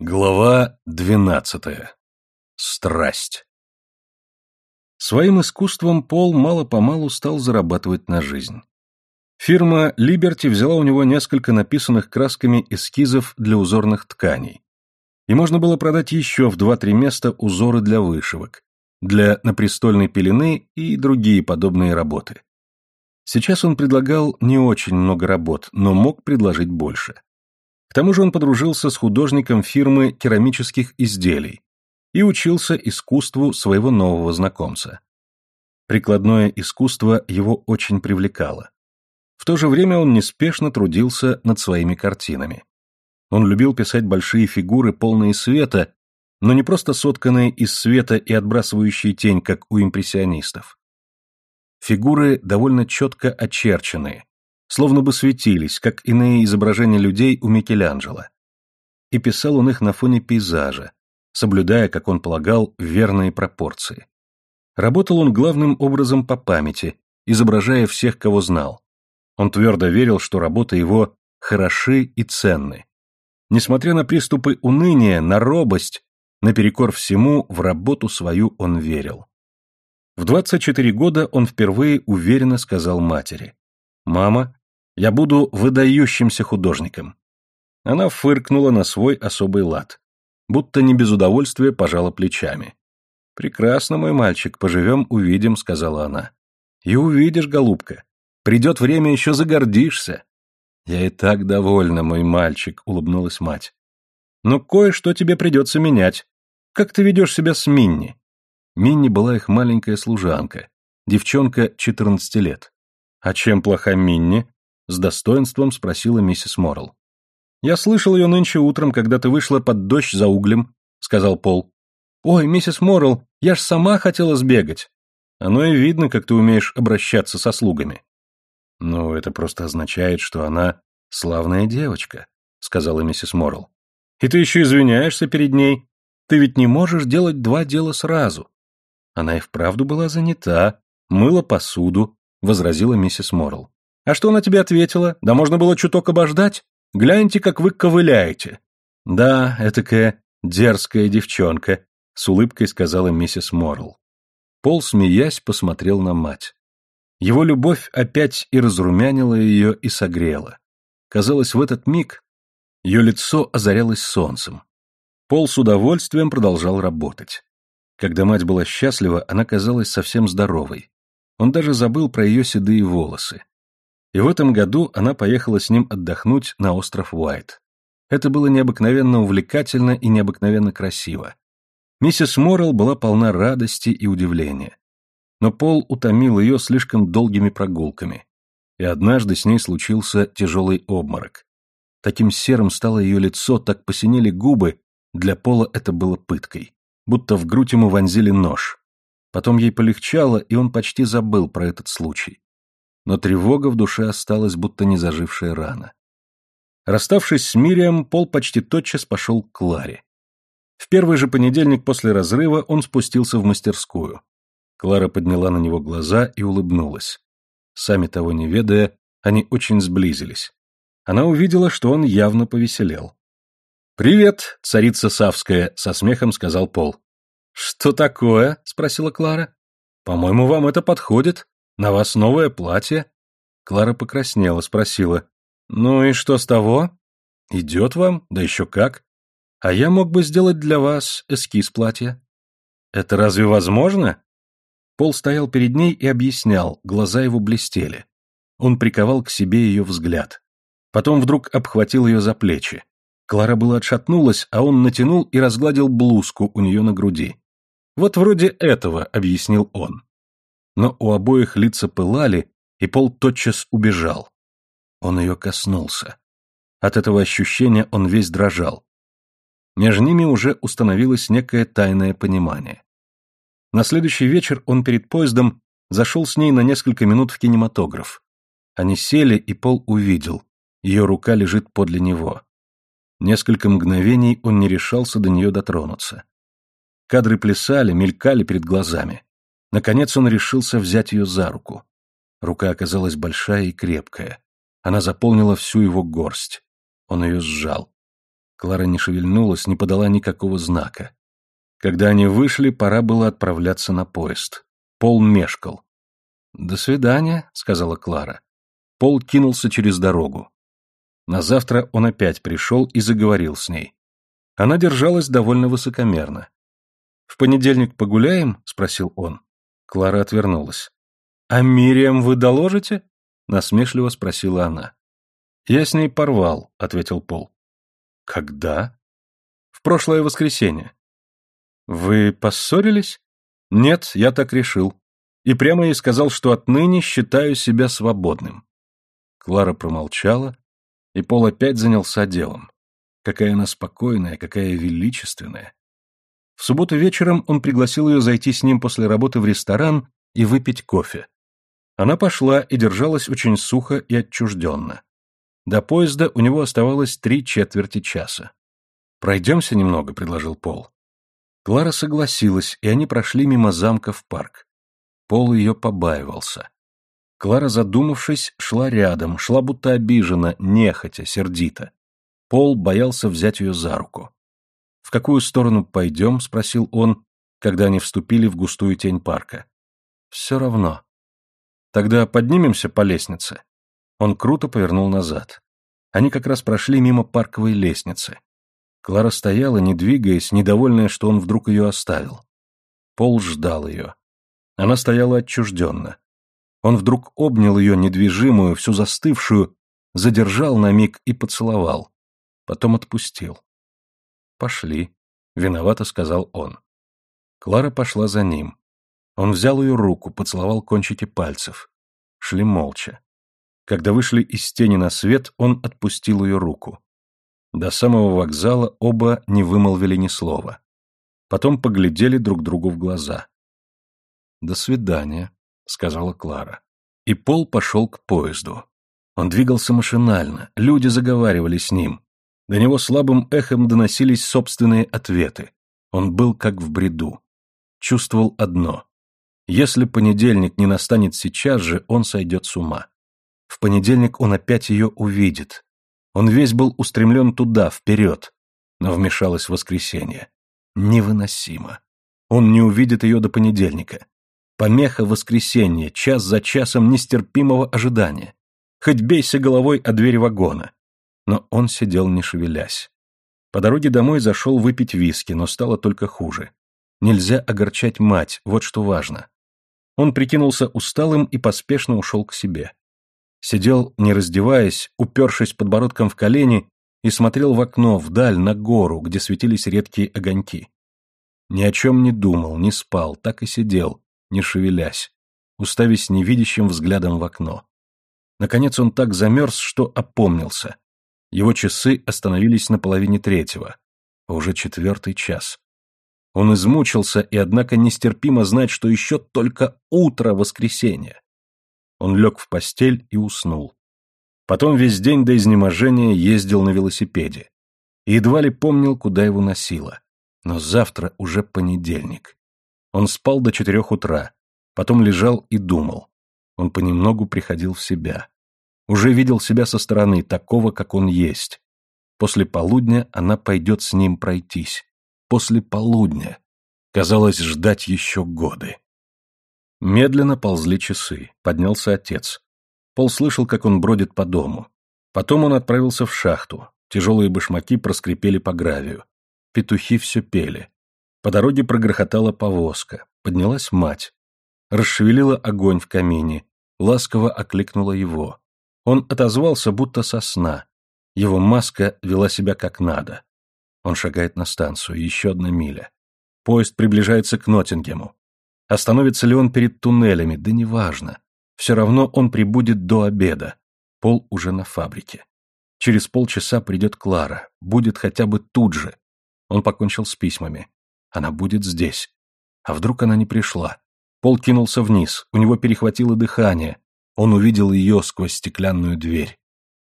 Глава двенадцатая. Страсть. Своим искусством Пол мало-помалу стал зарабатывать на жизнь. Фирма Liberty взяла у него несколько написанных красками эскизов для узорных тканей. И можно было продать еще в два-три места узоры для вышивок, для напрестольной пелены и другие подобные работы. Сейчас он предлагал не очень много работ, но мог предложить больше. Тому же он подружился с художником фирмы керамических изделий и учился искусству своего нового знакомца. Прикладное искусство его очень привлекало. В то же время он неспешно трудился над своими картинами. Он любил писать большие фигуры, полные света, но не просто сотканные из света и отбрасывающие тень, как у импрессионистов. Фигуры довольно четко очерченные, словно бы светились, как иные изображения людей у Микеланджело. И писал он их на фоне пейзажа, соблюдая, как он полагал, верные пропорции. Работал он главным образом по памяти, изображая всех, кого знал. Он твердо верил, что работы его хороши и ценны. Несмотря на приступы уныния, на робость, наперекор всему, в работу свою он верил. В 24 года он впервые уверенно сказал матери. «Мама, я буду выдающимся художником. Она фыркнула на свой особый лад. Будто не без удовольствия пожала плечами. «Прекрасно, мой мальчик, поживем, увидим», — сказала она. «И увидишь, голубка. Придет время, еще загордишься». «Я и так довольна, мой мальчик», — улыбнулась мать. «Но кое-что тебе придется менять. Как ты ведешь себя с Минни?» Минни была их маленькая служанка, девчонка 14 лет. «А чем плоха Минни?» С достоинством спросила миссис Моррелл. «Я слышал ее нынче утром, когда ты вышла под дождь за углем», — сказал Пол. «Ой, миссис Моррелл, я ж сама хотела сбегать». Оно и видно, как ты умеешь обращаться со слугами. «Ну, это просто означает, что она славная девочка», — сказала миссис Моррелл. «И ты еще извиняешься перед ней. Ты ведь не можешь делать два дела сразу». Она и вправду была занята, мыла посуду, — возразила миссис Моррелл. А что она тебе ответила? Да можно было чуток обождать. Гляньте, как вы ковыляете. Да, этакая дерзкая девчонка, с улыбкой сказала миссис Моррелл. Пол, смеясь, посмотрел на мать. Его любовь опять и разрумянила ее, и согрела. Казалось, в этот миг ее лицо озарялось солнцем. Пол с удовольствием продолжал работать. Когда мать была счастлива, она казалась совсем здоровой. Он даже забыл про ее седые волосы. И в этом году она поехала с ним отдохнуть на остров Уайт. Это было необыкновенно увлекательно и необыкновенно красиво. Миссис Моррелл была полна радости и удивления. Но Пол утомил ее слишком долгими прогулками. И однажды с ней случился тяжелый обморок. Таким серым стало ее лицо, так посинели губы, для Пола это было пыткой. Будто в грудь ему вонзили нож. Потом ей полегчало, и он почти забыл про этот случай но тревога в душе осталась, будто не зажившая рана. Расставшись с Мирием, Пол почти тотчас пошел к Кларе. В первый же понедельник после разрыва он спустился в мастерскую. Клара подняла на него глаза и улыбнулась. Сами того не ведая, они очень сблизились. Она увидела, что он явно повеселел. «Привет, царица Савская», — со смехом сказал Пол. «Что такое?» — спросила Клара. «По-моему, вам это подходит. На вас новое платье?» Клара покраснела, спросила. «Ну и что с того?» «Идет вам? Да еще как. А я мог бы сделать для вас эскиз платья». «Это разве возможно?» Пол стоял перед ней и объяснял, глаза его блестели. Он приковал к себе ее взгляд. Потом вдруг обхватил ее за плечи. Клара была отшатнулась, а он натянул и разгладил блузку у нее на груди. «Вот вроде этого», — объяснил он но у обоих лица пылали, и Пол тотчас убежал. Он ее коснулся. От этого ощущения он весь дрожал. Между ними уже установилось некое тайное понимание. На следующий вечер он перед поездом зашел с ней на несколько минут в кинематограф. Они сели, и Пол увидел. Ее рука лежит подле него. Несколько мгновений он не решался до нее дотронуться. Кадры плясали, мелькали перед глазами. Наконец он решился взять ее за руку. Рука оказалась большая и крепкая. Она заполнила всю его горсть. Он ее сжал. Клара не шевельнулась, не подала никакого знака. Когда они вышли, пора было отправляться на поезд. Пол мешкал. «До свидания», — сказала Клара. Пол кинулся через дорогу. На завтра он опять пришел и заговорил с ней. Она держалась довольно высокомерно. «В понедельник погуляем?» — спросил он. Клара отвернулась. «А Мириам вы доложите?» — насмешливо спросила она. «Я с ней порвал», — ответил Пол. «Когда?» «В прошлое воскресенье». «Вы поссорились?» «Нет, я так решил. И прямо ей сказал, что отныне считаю себя свободным». Клара промолчала, и Пол опять занялся делом. Какая она спокойная, какая величественная. В субботу вечером он пригласил ее зайти с ним после работы в ресторан и выпить кофе. Она пошла и держалась очень сухо и отчужденно. До поезда у него оставалось три четверти часа. «Пройдемся немного», — предложил Пол. Клара согласилась, и они прошли мимо замка в парк. Пол ее побаивался. Клара, задумавшись, шла рядом, шла будто обижена, нехотя, сердито. Пол боялся взять ее за руку. «В какую сторону пойдем?» — спросил он, когда они вступили в густую тень парка. «Все равно». «Тогда поднимемся по лестнице». Он круто повернул назад. Они как раз прошли мимо парковой лестницы. Клара стояла, не двигаясь, недовольная, что он вдруг ее оставил. Пол ждал ее. Она стояла отчужденно. Он вдруг обнял ее, недвижимую, всю застывшую, задержал на миг и поцеловал потом отпустил. «Пошли», — виновато сказал он. Клара пошла за ним. Он взял ее руку, поцеловал кончики пальцев. Шли молча. Когда вышли из тени на свет, он отпустил ее руку. До самого вокзала оба не вымолвили ни слова. Потом поглядели друг другу в глаза. «До свидания», — сказала Клара. И Пол пошел к поезду. Он двигался машинально, люди заговаривали с ним. До него слабым эхом доносились собственные ответы. Он был как в бреду. Чувствовал одно. Если понедельник не настанет сейчас же, он сойдет с ума. В понедельник он опять ее увидит. Он весь был устремлен туда, вперед. Но вмешалось воскресенье. Невыносимо. Он не увидит ее до понедельника. Помеха воскресенья, час за часом нестерпимого ожидания. Хоть бейся головой о дверь вагона но он сидел не шевелясь. По дороге домой зашел выпить виски, но стало только хуже. Нельзя огорчать мать, вот что важно. Он прикинулся усталым и поспешно ушел к себе. Сидел, не раздеваясь, упершись подбородком в колени, и смотрел в окно, вдаль, на гору, где светились редкие огоньки. Ни о чем не думал, не спал, так и сидел, не шевелясь, уставясь невидящим взглядом в окно. Наконец он так замерз, что опомнился. Его часы остановились на половине третьего, а уже четвертый час. Он измучился и, однако, нестерпимо знать, что еще только утро воскресенья. Он лег в постель и уснул. Потом весь день до изнеможения ездил на велосипеде. И едва ли помнил, куда его носило. Но завтра уже понедельник. Он спал до четырех утра, потом лежал и думал. Он понемногу приходил в себя. Уже видел себя со стороны, такого, как он есть. После полудня она пойдет с ним пройтись. После полудня. Казалось, ждать еще годы. Медленно ползли часы. Поднялся отец. Пол слышал, как он бродит по дому. Потом он отправился в шахту. Тяжелые башмаки проскрипели по гравию. Петухи все пели. По дороге прогрохотала повозка. Поднялась мать. Расшевелила огонь в камине. Ласково окликнула его. Он отозвался, будто со сна. Его маска вела себя как надо. Он шагает на станцию, еще одна миля. Поезд приближается к Ноттингему. Остановится ли он перед туннелями, да неважно. Все равно он прибудет до обеда. Пол уже на фабрике. Через полчаса придет Клара, будет хотя бы тут же. Он покончил с письмами. Она будет здесь. А вдруг она не пришла? Пол кинулся вниз, у него перехватило дыхание, он увидел ее сквозь стеклянную дверь.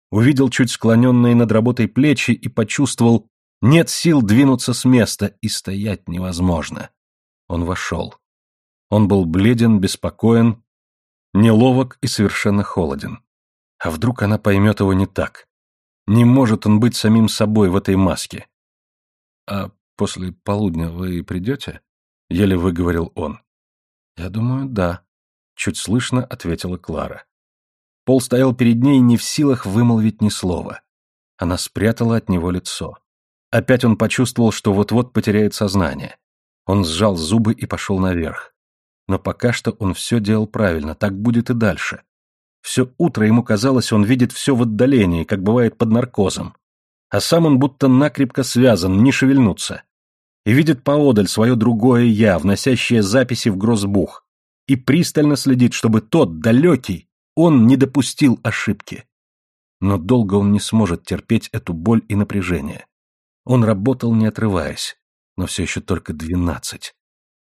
Увидел чуть склоненные над работой плечи и почувствовал, нет сил двинуться с места, и стоять невозможно. Он вошел. Он был бледен, беспокоен, неловок и совершенно холоден. А вдруг она поймет его не так? Не может он быть самим собой в этой маске. «А после полудня вы придете?» — еле выговорил он. «Я думаю, да», — чуть слышно ответила Клара. Пол стоял перед ней не в силах вымолвить ни слова. Она спрятала от него лицо. Опять он почувствовал, что вот-вот потеряет сознание. Он сжал зубы и пошел наверх. Но пока что он все делал правильно, так будет и дальше. Все утро ему казалось, он видит все в отдалении, как бывает под наркозом. А сам он будто накрепко связан, не шевельнуться. И видит поодаль свое другое «я», вносящее записи в грозбух. И пристально следит, чтобы тот, далекий, он не допустил ошибки. Но долго он не сможет терпеть эту боль и напряжение. Он работал, не отрываясь, но все еще только двенадцать.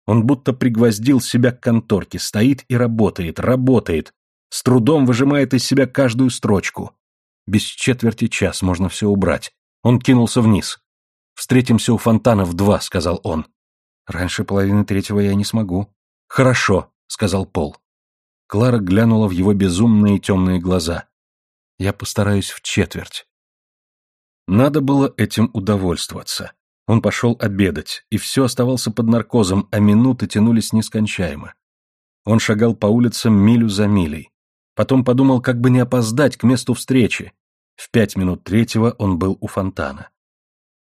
Он будто пригвоздил себя к конторке, стоит и работает, работает, с трудом выжимает из себя каждую строчку. Без четверти час можно все убрать. Он кинулся вниз. «Встретимся у фонтана в два», — сказал он. «Раньше половины третьего я не смогу». «Хорошо», — сказал Пол. Клара глянула в его безумные темные глаза. «Я постараюсь в четверть». Надо было этим удовольствоваться. Он пошел обедать, и все оставался под наркозом, а минуты тянулись нескончаемо. Он шагал по улицам милю за милей. Потом подумал, как бы не опоздать к месту встречи. В пять минут третьего он был у фонтана.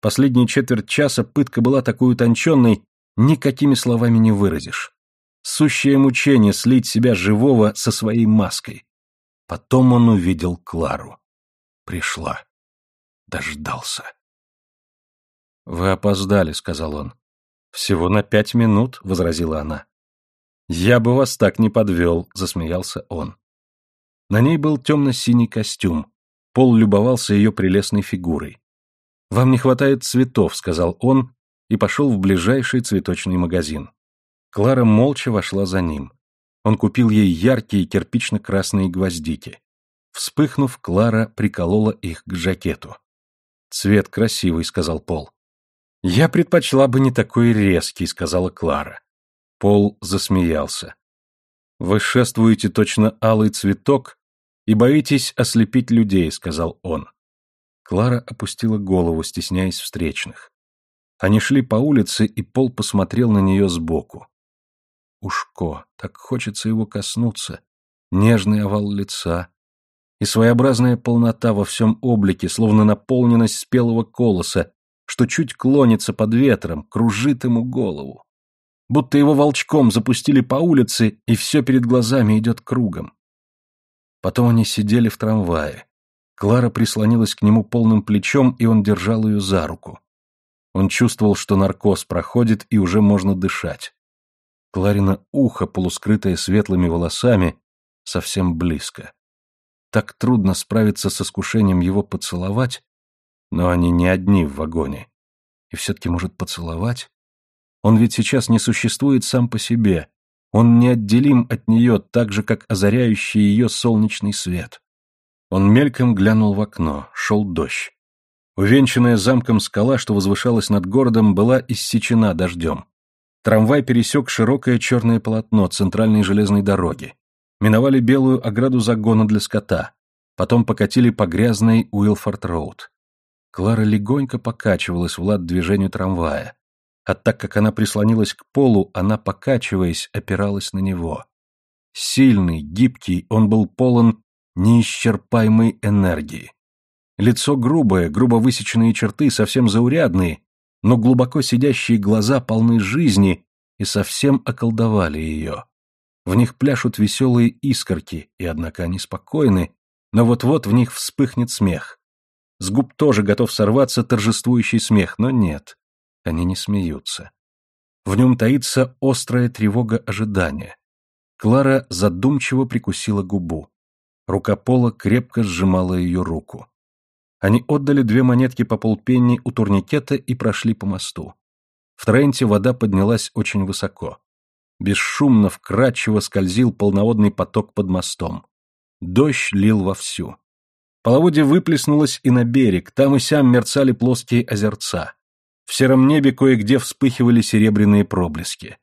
Последние четверть часа пытка была такой утонченной, никакими словами не выразишь. Сущее мучение слить себя живого со своей маской. Потом он увидел Клару. Пришла. Дождался. «Вы опоздали», — сказал он. «Всего на пять минут», — возразила она. «Я бы вас так не подвел», — засмеялся он. На ней был темно-синий костюм. Пол любовался ее прелестной фигурой. «Вам не хватает цветов», — сказал он, и пошел в ближайший цветочный магазин. Клара молча вошла за ним. Он купил ей яркие кирпично-красные гвоздики. Вспыхнув, Клара приколола их к жакету. «Цвет красивый», — сказал Пол. «Я предпочла бы не такой резкий», — сказала Клара. Пол засмеялся. «Вы шествуете точно алый цветок и боитесь ослепить людей», — сказал он. Клара опустила голову, стесняясь встречных. Они шли по улице, и Пол посмотрел на нее сбоку. Ушко, так хочется его коснуться. Нежный овал лица, и своеобразная полнота во всем облике, словно наполненность спелого колоса, что чуть клонится под ветром, кружит ему голову. Будто его волчком запустили по улице, и все перед глазами идет кругом. Потом они сидели в трамвае. Клара прислонилась к нему полным плечом, и он держал ее за руку. Он чувствовал, что наркоз проходит, и уже можно дышать. Кларина ухо, полускрытое светлыми волосами, совсем близко. Так трудно справиться с искушением его поцеловать, но они не одни в вагоне. И все-таки может поцеловать? Он ведь сейчас не существует сам по себе. Он неотделим от нее, так же, как озаряющий ее солнечный свет. Он мельком глянул в окно, шел дождь. Увенчанная замком скала, что возвышалась над городом, была иссечена дождем. Трамвай пересек широкое черное полотно центральной железной дороги. Миновали белую ограду загона для скота. Потом покатили по грязной Уилфорд-роуд. Клара легонько покачивалась в лад движению трамвая. А так как она прислонилась к полу, она, покачиваясь, опиралась на него. Сильный, гибкий, он был полон неисчерпаемой энергии. Лицо грубое, грубо высеченные черты, совсем заурядные, но глубоко сидящие глаза полны жизни и совсем околдовали ее. В них пляшут веселые искорки, и однако они спокойны, но вот-вот в них вспыхнет смех. С губ тоже готов сорваться торжествующий смех, но нет, они не смеются. В нем таится острая тревога ожидания. Клара задумчиво прикусила губу. Рука Пола крепко сжимала ее руку. Они отдали две монетки по полпенни у турникета и прошли по мосту. В Тренте вода поднялась очень высоко. Бесшумно, вкрадчиво скользил полноводный поток под мостом. Дождь лил вовсю. Половодье выплеснулось и на берег, там и сям мерцали плоские озерца. В сером небе кое-где вспыхивали серебряные проблески.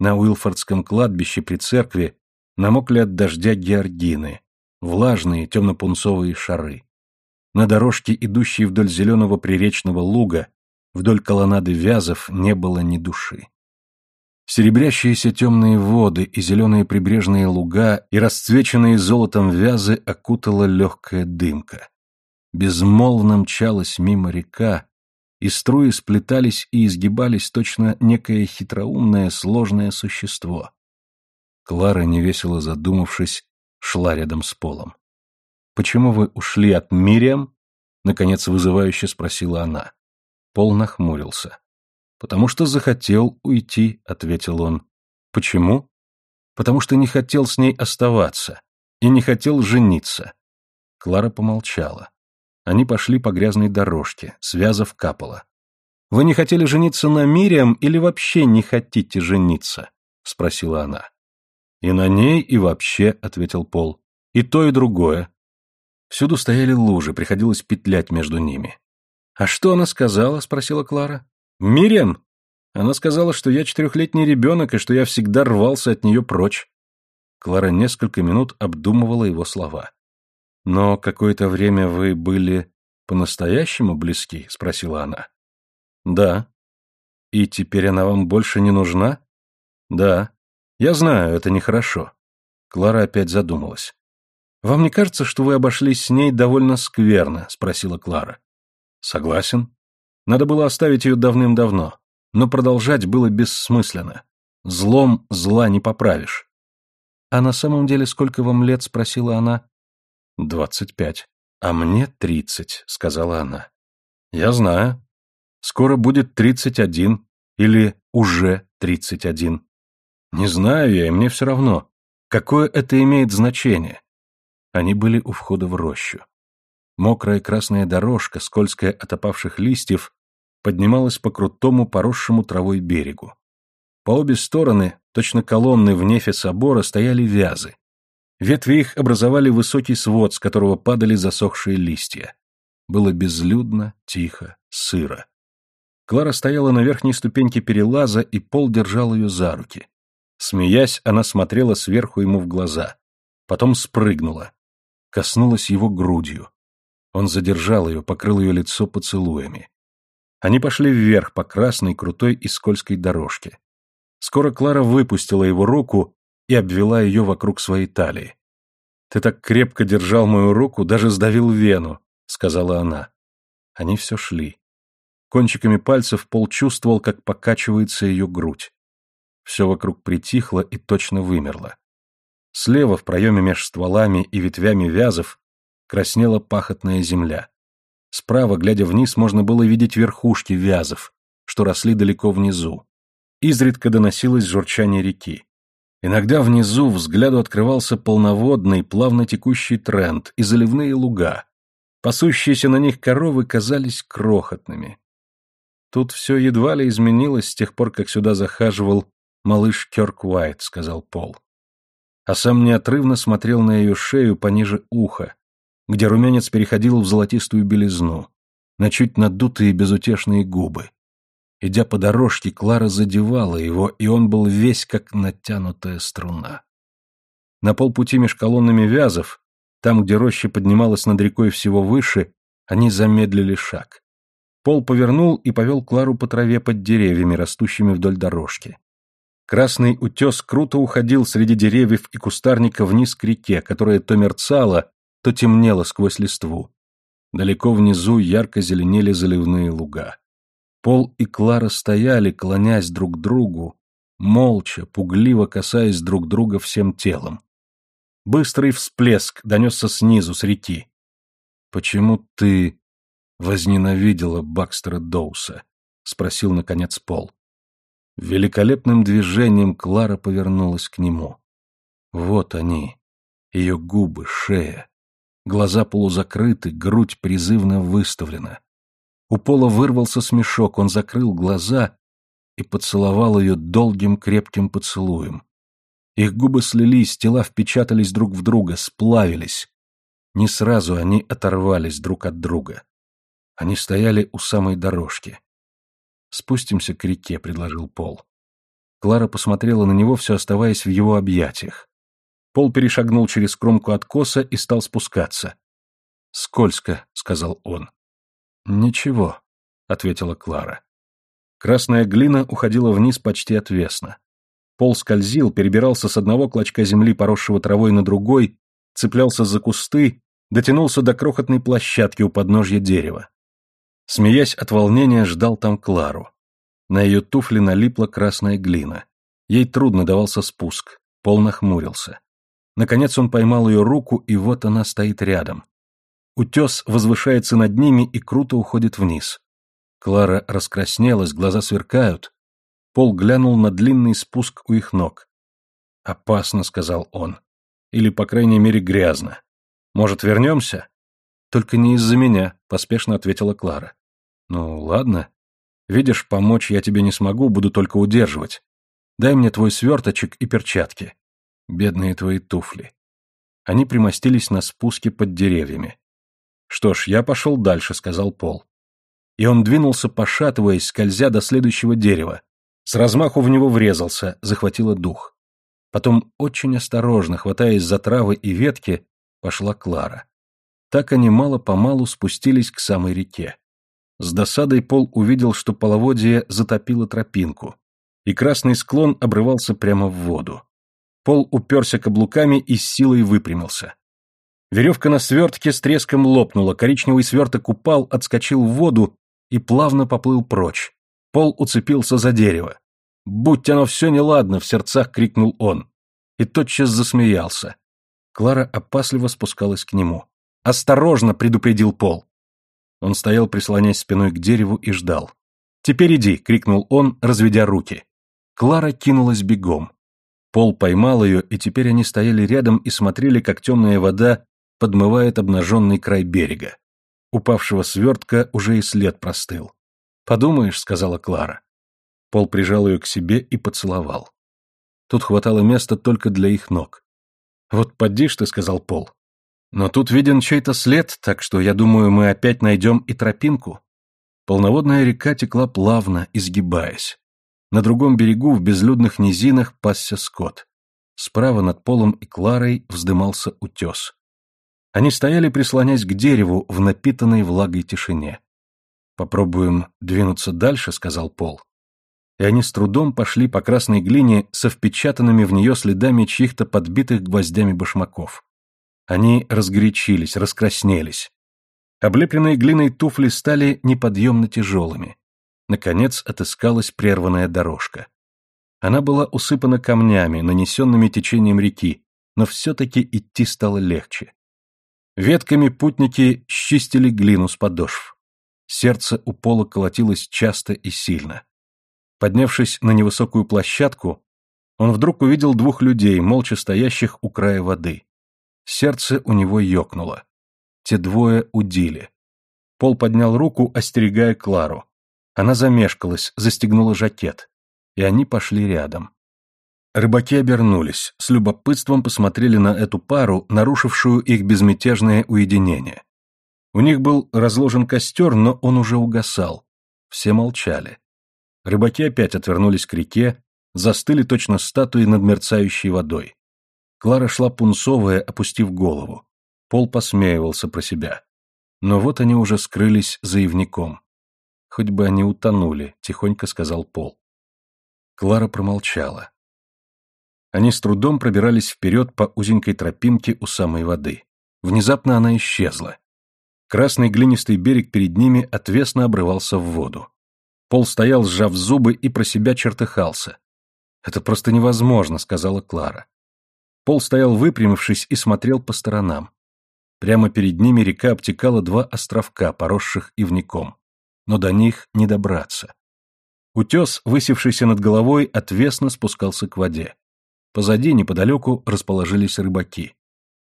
На Уилфордском кладбище при церкви намокли от дождя георгины, влажные темно-пунцовые шары. На дорожке, идущей вдоль зеленого приречного луга, вдоль колоннады вязов, не было ни души. Серебрящиеся темные воды и зеленые прибрежные луга и расцвеченные золотом вязы окутала легкая дымка. Безмолвно мчалась мимо река, и струи сплетались и изгибались точно некое хитроумное сложное существо. Клара, невесело задумавшись, шла рядом с Полом. «Почему вы ушли от Мириам?» — наконец вызывающе спросила она. Пол нахмурился. «Потому что захотел уйти», — ответил он. «Почему?» «Потому что не хотел с ней оставаться и не хотел жениться». Клара помолчала. Они пошли по грязной дорожке, связав капала. «Вы не хотели жениться на Мириам или вообще не хотите жениться?» — спросила она. «И на ней, и вообще», — ответил Пол. «И то, и другое». Всюду стояли лужи, приходилось петлять между ними. «А что она сказала?» — спросила Клара. «Мириам?» Она сказала, что я четырехлетний ребенок и что я всегда рвался от нее прочь. Клара несколько минут обдумывала его слова. «Но какое-то время вы были по-настоящему близки?» — спросила она. «Да». «И теперь она вам больше не нужна?» «Да». «Я знаю, это нехорошо». Клара опять задумалась. «Вам не кажется, что вы обошлись с ней довольно скверно?» — спросила Клара. «Согласен. Надо было оставить ее давным-давно, но продолжать было бессмысленно. Злом зла не поправишь. «А на самом деле сколько вам лет?» — спросила она. «Двадцать пять. А мне тридцать», — сказала она. «Я знаю. Скоро будет тридцать один. Или уже тридцать один. Не знаю я, и мне все равно. Какое это имеет значение?» Они были у входа в рощу. Мокрая красная дорожка, скользкая от опавших листьев, поднималась по крутому, поросшему травой берегу. По обе стороны, точно колонны в нефе собора, стояли вязы. Ветви их образовали высокий свод, с которого падали засохшие листья. Было безлюдно, тихо, сыро. Клара стояла на верхней ступеньке перелаза, и Пол держал ее за руки. Смеясь, она смотрела сверху ему в глаза. Потом спрыгнула. Коснулась его грудью. Он задержал ее, покрыл ее лицо поцелуями. Они пошли вверх по красной, крутой и скользкой дорожке. Скоро Клара выпустила его руку и обвела ее вокруг своей талии. «Ты так крепко держал мою руку, даже сдавил вену», — сказала она. Они все шли. Кончиками пальцев Пол чувствовал, как покачивается ее грудь. Все вокруг притихло и точно вымерло. Слева, в проеме меж стволами и ветвями вязов, краснела пахотная земля. Справа, глядя вниз, можно было видеть верхушки вязов, что росли далеко внизу. Изредка доносилось журчание реки. Иногда внизу взгляду открывался полноводный, плавно текущий тренд и заливные луга. Пасущиеся на них коровы казались крохотными. Тут все едва ли изменилось с тех пор, как сюда захаживал малыш Кёрк Уайт, сказал Пол. А сам неотрывно смотрел на ее шею пониже уха, где румянец переходил в золотистую белизну, на чуть надутые безутешные губы. Идя по дорожке, Клара задевала его, и он был весь как натянутая струна. На полпути меж колоннами вязов, там, где роща поднималась над рекой всего выше, они замедлили шаг. Пол повернул и повел Клару по траве под деревьями, растущими вдоль дорожки. Красный утес круто уходил среди деревьев и кустарника вниз к реке, которая то мерцала, то темнело сквозь листву. Далеко внизу ярко зеленели заливные луга. Пол и Клара стояли, клонясь друг к другу, молча, пугливо касаясь друг друга всем телом. Быстрый всплеск донесся снизу, с реки. «Почему ты возненавидела Бакстера Доуса?» — спросил, наконец, Пол. Великолепным движением Клара повернулась к нему. Вот они, ее губы, шея, Глаза полузакрыты, грудь призывно выставлена. У Пола вырвался смешок, он закрыл глаза и поцеловал ее долгим крепким поцелуем. Их губы слились, тела впечатались друг в друга, сплавились. Не сразу они оторвались друг от друга. Они стояли у самой дорожки. «Спустимся к реке», — предложил Пол. Клара посмотрела на него, все оставаясь в его объятиях. Пол перешагнул через кромку откоса и стал спускаться. «Скользко», — сказал он. «Ничего», — ответила Клара. Красная глина уходила вниз почти отвесно. Пол скользил, перебирался с одного клочка земли, поросшего травой, на другой, цеплялся за кусты, дотянулся до крохотной площадки у подножья дерева. Смеясь от волнения, ждал там Клару. На ее туфли налипла красная глина. Ей трудно давался спуск. Пол нахмурился. Наконец он поймал ее руку, и вот она стоит рядом. Утес возвышается над ними и круто уходит вниз. Клара раскраснелась, глаза сверкают. Пол глянул на длинный спуск у их ног. «Опасно», — сказал он. «Или, по крайней мере, грязно. Может, вернемся?» «Только не из-за меня», — поспешно ответила Клара. «Ну, ладно. Видишь, помочь я тебе не смогу, буду только удерживать. Дай мне твой сверточек и перчатки. Бедные твои туфли». Они примостились на спуске под деревьями. «Что ж, я пошел дальше», — сказал Пол и он двинулся, пошатываясь, скользя до следующего дерева. С размаху в него врезался, захватило дух. Потом, очень осторожно, хватаясь за травы и ветки, пошла Клара. Так они мало-помалу спустились к самой реке. С досадой Пол увидел, что половодье затопило тропинку, и красный склон обрывался прямо в воду. Пол уперся каблуками и с силой выпрямился. Веревка на свертке с треском лопнула, коричневый сверток упал, отскочил в воду и плавно поплыл прочь. Пол уцепился за дерево. «Будь оно все неладно!» — в сердцах крикнул он. И тотчас засмеялся. Клара опасливо спускалась к нему. «Осторожно!» — предупредил Пол. Он стоял, прислонясь спиной к дереву, и ждал. «Теперь иди!» — крикнул он, разведя руки. Клара кинулась бегом. Пол поймал ее, и теперь они стояли рядом и смотрели, как темная вода подмывает обнаженный край берега. Упавшего свертка уже и след простыл. «Подумаешь», — сказала Клара. Пол прижал ее к себе и поцеловал. Тут хватало места только для их ног. «Вот поди ты», — сказал Пол. «Но тут виден чей-то след, так что, я думаю, мы опять найдем и тропинку». Полноводная река текла плавно, изгибаясь. На другом берегу, в безлюдных низинах, пасся скот. Справа над Полом и Кларой вздымался утес. Они стояли, прислонясь к дереву в напитанной влагой тишине. «Попробуем двинуться дальше», — сказал Пол. И они с трудом пошли по красной глине со впечатанными в нее следами чьих-то подбитых гвоздями башмаков. Они разгорячились, раскраснелись. Облепленные глиной туфли стали неподъемно тяжелыми. Наконец отыскалась прерванная дорожка. Она была усыпана камнями, нанесенными течением реки, но все-таки идти стало легче. Ветками путники счистили глину с подошв. Сердце у пола колотилось часто и сильно. Поднявшись на невысокую площадку, он вдруг увидел двух людей, молча стоящих у края воды. Сердце у него ёкнуло. Те двое удили. Пол поднял руку, остерегая Клару. Она замешкалась, застегнула жакет. И они пошли рядом. Рыбаки обернулись, с любопытством посмотрели на эту пару, нарушившую их безмятежное уединение. У них был разложен костер, но он уже угасал. Все молчали. Рыбаки опять отвернулись к реке, застыли точно статуи над мерцающей водой. Клара шла пунцовая, опустив голову. Пол посмеивался про себя. Но вот они уже скрылись за ивником. «Хоть бы они утонули», — тихонько сказал Пол. Клара промолчала. Они с трудом пробирались вперед по узенькой тропинке у самой воды. Внезапно она исчезла. Красный глинистый берег перед ними отвесно обрывался в воду. Пол стоял, сжав зубы, и про себя чертыхался. «Это просто невозможно», — сказала Клара. Пол стоял выпрямившись и смотрел по сторонам. Прямо перед ними река обтекала два островка, поросших ивником. Но до них не добраться. Утес, высевшийся над головой, отвесно спускался к воде. Позади, неподалеку, расположились рыбаки.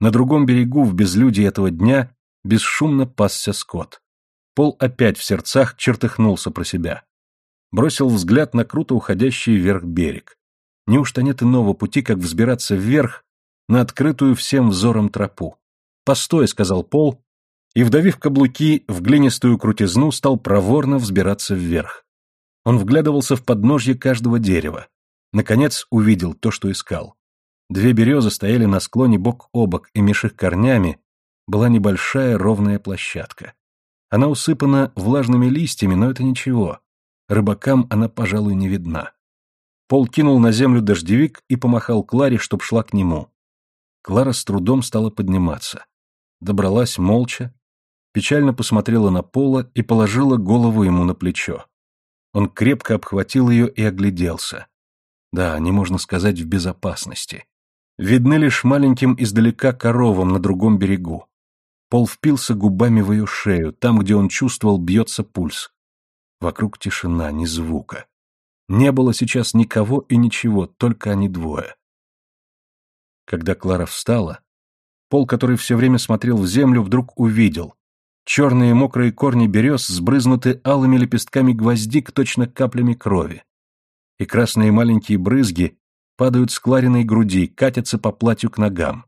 На другом берегу, в безлюдии этого дня, бесшумно пасся скот. Пол опять в сердцах чертыхнулся про себя. Бросил взгляд на круто уходящий вверх берег. Неужто нет иного пути, как взбираться вверх на открытую всем взором тропу? «Постой», — сказал Пол, и, вдавив каблуки в глинистую крутизну, стал проворно взбираться вверх. Он вглядывался в подножье каждого дерева, Наконец увидел то, что искал. Две березы стояли на склоне бок о бок, и меж их корнями была небольшая ровная площадка. Она усыпана влажными листьями, но это ничего. Рыбакам она, пожалуй, не видна. Пол кинул на землю дождевик и помахал Кларе, чтоб шла к нему. Клара с трудом стала подниматься. Добралась молча, печально посмотрела на Пола и положила голову ему на плечо. Он крепко обхватил ее и огляделся. Да, не можно сказать, в безопасности. Видны лишь маленьким издалека коровам на другом берегу. Пол впился губами в ее шею, там, где он чувствовал, бьется пульс. Вокруг тишина, ни звука. Не было сейчас никого и ничего, только они двое. Когда Клара встала, Пол, который все время смотрел в землю, вдруг увидел. Черные мокрые корни берез сбрызнуты алыми лепестками гвоздик, точно каплями крови. И красные маленькие брызги падают с Клариной груди, катятся по платью к ногам.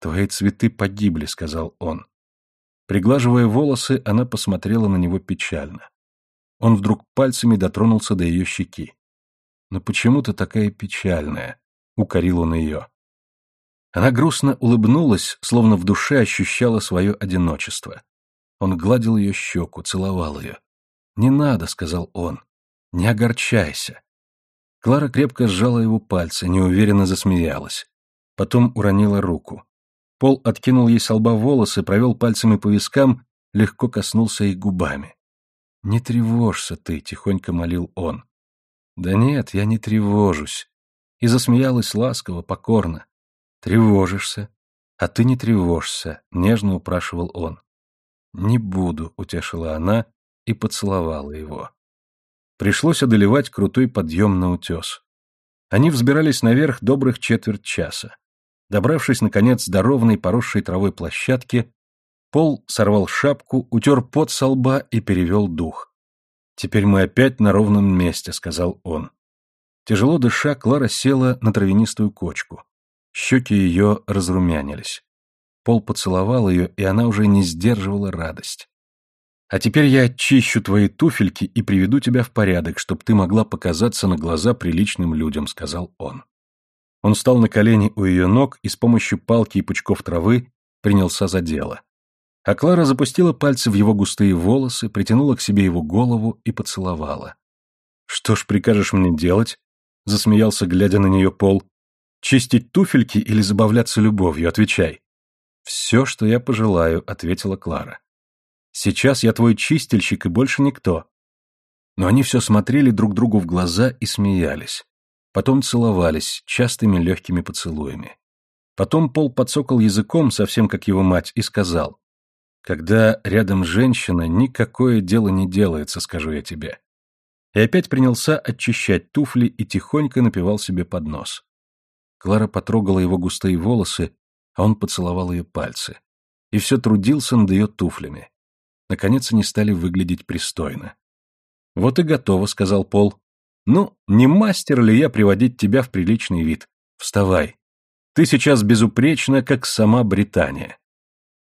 «Твои цветы погибли», — сказал он. Приглаживая волосы, она посмотрела на него печально. Он вдруг пальцами дотронулся до ее щеки. «Но почему ты такая печальная?» — укорил он ее. Она грустно улыбнулась, словно в душе ощущала свое одиночество. Он гладил ее щеку, целовал ее. «Не надо», — сказал он, — «не огорчайся». Клара крепко сжала его пальцы, неуверенно засмеялась. Потом уронила руку. Пол откинул ей с лба волосы, провел пальцами по вискам, легко коснулся их губами. «Не тревожься ты», — тихонько молил он. «Да нет, я не тревожусь». И засмеялась ласково, покорно. «Тревожишься. А ты не тревожься», — нежно упрашивал он. «Не буду», — утешила она и поцеловала его. Пришлось одолевать крутой подъем на утес. Они взбирались наверх добрых четверть часа. Добравшись, наконец, до ровной поросшей травой площадки, Пол сорвал шапку, утер пот со лба и перевел дух. «Теперь мы опять на ровном месте», — сказал он. Тяжело дыша, Клара села на травянистую кочку. Щеки ее разрумянились. Пол поцеловал ее, и она уже не сдерживала радость. «А теперь я очищу твои туфельки и приведу тебя в порядок, чтобы ты могла показаться на глаза приличным людям», — сказал он. Он встал на колени у ее ног и с помощью палки и пучков травы принялся за дело. А Клара запустила пальцы в его густые волосы, притянула к себе его голову и поцеловала. «Что ж прикажешь мне делать?» — засмеялся, глядя на нее Пол. «Чистить туфельки или забавляться любовью? Отвечай». «Все, что я пожелаю», — ответила Клара. «Сейчас я твой чистильщик и больше никто». Но они все смотрели друг другу в глаза и смеялись. Потом целовались частыми легкими поцелуями. Потом Пол подсокал языком, совсем как его мать, и сказал, «Когда рядом женщина, никакое дело не делается, скажу я тебе». И опять принялся очищать туфли и тихонько напевал себе под нос. Клара потрогала его густые волосы, а он поцеловал ее пальцы. И все трудился над ее туфлями. Наконец они стали выглядеть пристойно. «Вот и готово», — сказал Пол. «Ну, не мастер ли я приводить тебя в приличный вид? Вставай. Ты сейчас безупречна, как сама Британия».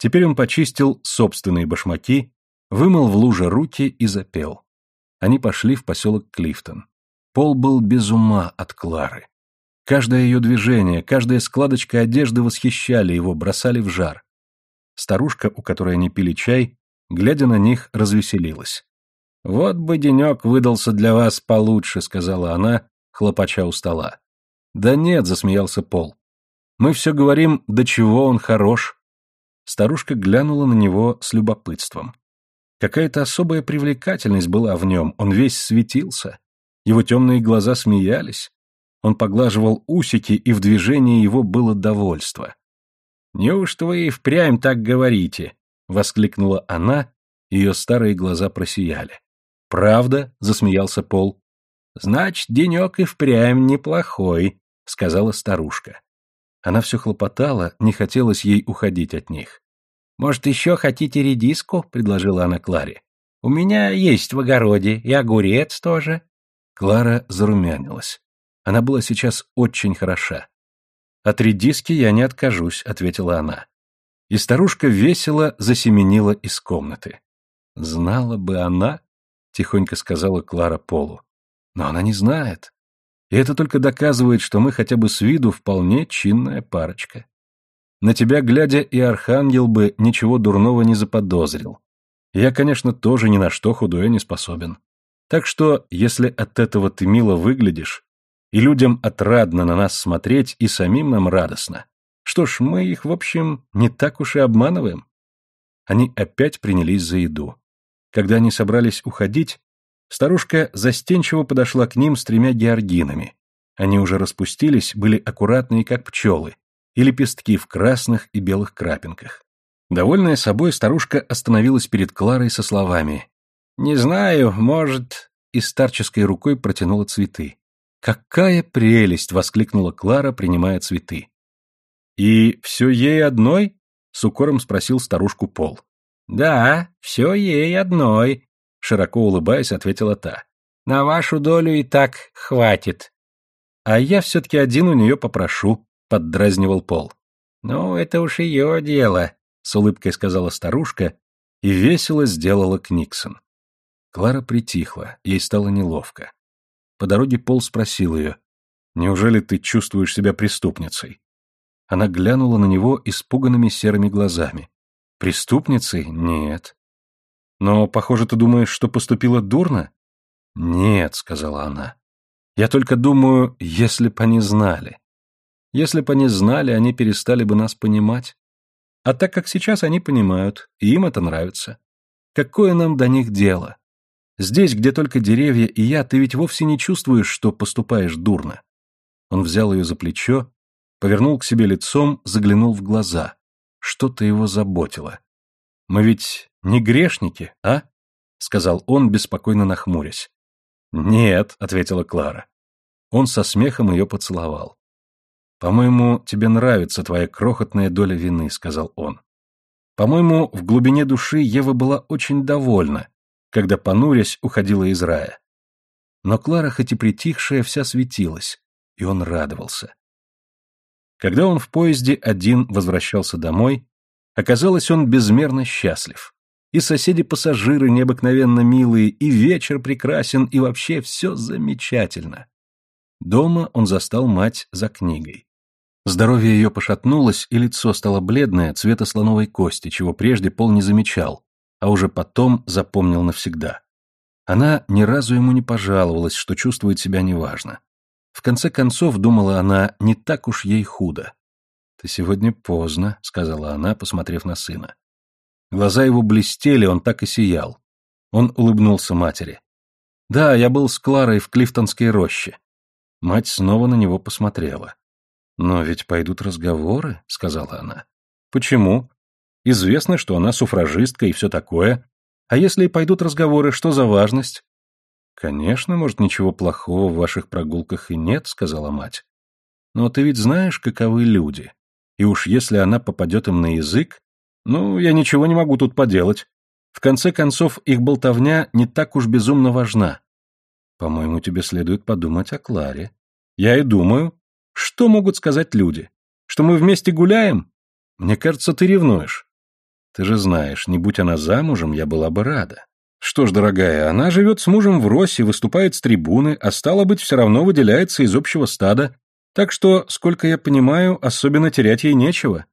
Теперь он почистил собственные башмаки, вымыл в луже руки и запел. Они пошли в поселок Клифтон. Пол был без ума от Клары. Каждое ее движение, каждая складочка одежды восхищали его, бросали в жар. Старушка, у которой они пили чай, глядя на них, развеселилась. «Вот бы денек выдался для вас получше», — сказала она, хлопача у стола. «Да нет», — засмеялся Пол. «Мы все говорим, до чего он хорош». Старушка глянула на него с любопытством. Какая-то особая привлекательность была в нем, он весь светился. Его темные глаза смеялись. Он поглаживал усики, и в движении его было довольство. «Неужто вы и впрямь так говорите?» — воскликнула она, ее старые глаза просияли. «Правда?» — засмеялся Пол. «Значит, денек и впрямь неплохой», — сказала старушка. Она все хлопотала, не хотелось ей уходить от них. «Может, еще хотите редиску?» — предложила она Кларе. «У меня есть в огороде, и огурец тоже». Клара зарумянилась. Она была сейчас очень хороша. «От редиски я не откажусь», — ответила она. И старушка весело засеменила из комнаты. «Знала бы она», — тихонько сказала Клара Полу. «Но она не знает. И это только доказывает, что мы хотя бы с виду вполне чинная парочка». На тебя, глядя, и архангел бы ничего дурного не заподозрил. Я, конечно, тоже ни на что худое не способен. Так что, если от этого ты мило выглядишь, и людям отрадно на нас смотреть, и самим нам радостно, что ж, мы их, в общем, не так уж и обманываем. Они опять принялись за еду. Когда они собрались уходить, старушка застенчиво подошла к ним с тремя георгинами. Они уже распустились, были аккуратные, как пчелы, и лепестки в красных и белых крапинках. Довольная собой, старушка остановилась перед Кларой со словами «Не знаю, может...» и старческой рукой протянула цветы. «Какая прелесть!» — воскликнула Клара, принимая цветы. «И все ей одной?» — с укором спросил старушку Пол. «Да, все ей одной», — широко улыбаясь, ответила та. «На вашу долю и так хватит». «А я все-таки один у нее попрошу», — поддразнивал Пол. «Ну, это уж ее дело», — с улыбкой сказала старушка и весело сделала Книксон. Клара притихла, ей стало неловко. По дороге Пол спросил ее, «Неужели ты чувствуешь себя преступницей?» Она глянула на него испуганными серыми глазами. «Преступницей? Нет». «Но, похоже, ты думаешь, что поступила дурно?» «Нет», — сказала она. «Я только думаю, если б они знали. Если б они знали, они перестали бы нас понимать. А так как сейчас они понимают, и им это нравится. Какое нам до них дело? Здесь, где только деревья и я, ты ведь вовсе не чувствуешь, что поступаешь дурно. Он взял ее за плечо, повернул к себе лицом, заглянул в глаза. Что-то его заботило. «Мы ведь не грешники, а?» — сказал он, беспокойно нахмурясь. «Нет», — ответила Клара. Он со смехом ее поцеловал. «По-моему, тебе нравится твоя крохотная доля вины», — сказал он. По-моему, в глубине души Ева была очень довольна, когда, понурясь, уходила из рая. Но Клара, хоть и притихшая, вся светилась, и он радовался. Когда он в поезде один возвращался домой, оказалось, он безмерно счастлив. И соседи-пассажиры необыкновенно милые, и вечер прекрасен, и вообще все замечательно. Дома он застал мать за книгой. Здоровье ее пошатнулось, и лицо стало бледное, цвета слоновой кости, чего прежде Пол не замечал, а уже потом запомнил навсегда. Она ни разу ему не пожаловалась, что чувствует себя неважно. В конце концов, думала она, не так уж ей худо. «Ты сегодня поздно», — сказала она, посмотрев на сына. Глаза его блестели, он так и сиял. Он улыбнулся матери. «Да, я был с Кларой в Клифтонской роще». Мать снова на него посмотрела. «Но ведь пойдут разговоры», — сказала она. «Почему? Известно, что она суфражистка и все такое. А если пойдут разговоры, что за важность? Конечно, может, ничего плохого в ваших прогулках и нет, сказала мать. Но ты ведь знаешь, каковы люди. И уж если она попадет им на язык, ну, я ничего не могу тут поделать. В конце концов, их болтовня не так уж безумно важна. По-моему, тебе следует подумать о Кларе. Я и думаю. Что могут сказать люди? Что мы вместе гуляем? Мне кажется, ты ревнуешь. Ты же знаешь, не будь она замужем, я была бы рада. Что ж, дорогая, она живет с мужем в Росе, выступает с трибуны, а стало быть, все равно выделяется из общего стада. Так что, сколько я понимаю, особенно терять ей нечего.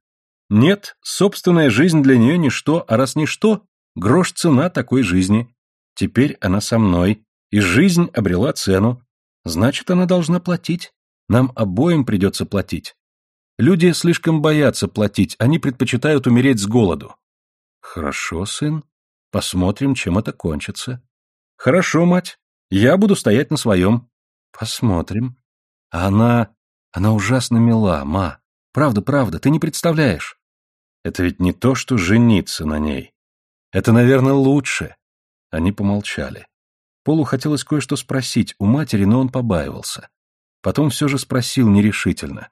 Нет, собственная жизнь для нее ничто, а раз ничто, грош цена такой жизни. Теперь она со мной, и жизнь обрела цену. Значит, она должна платить. Нам обоим придется платить. Люди слишком боятся платить, они предпочитают умереть с голоду. Хорошо, сын. Посмотрим, чем это кончится. Хорошо, мать. Я буду стоять на своем. Посмотрим. А она... Она ужасно мила, ма. Правда, правда, ты не представляешь. Это ведь не то, что жениться на ней. Это, наверное, лучше. Они помолчали. Полу хотелось кое-что спросить у матери, но он побаивался. Потом все же спросил нерешительно.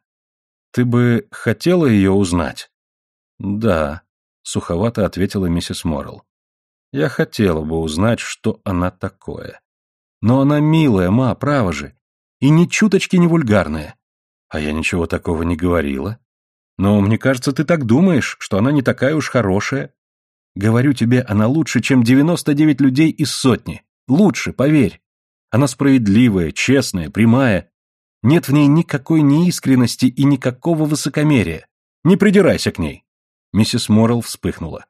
«Ты бы хотела ее узнать?» «Да», суховато ответила миссис Моррелл. Я хотела бы узнать, что она такое. Но она милая, ма, право же, и ни чуточки не вульгарная. А я ничего такого не говорила. Но мне кажется, ты так думаешь, что она не такая уж хорошая. Говорю тебе, она лучше, чем 99 людей из сотни. Лучше, поверь. Она справедливая, честная, прямая. Нет в ней никакой неискренности и никакого высокомерия. Не придирайся к ней. Миссис Моррелл вспыхнула.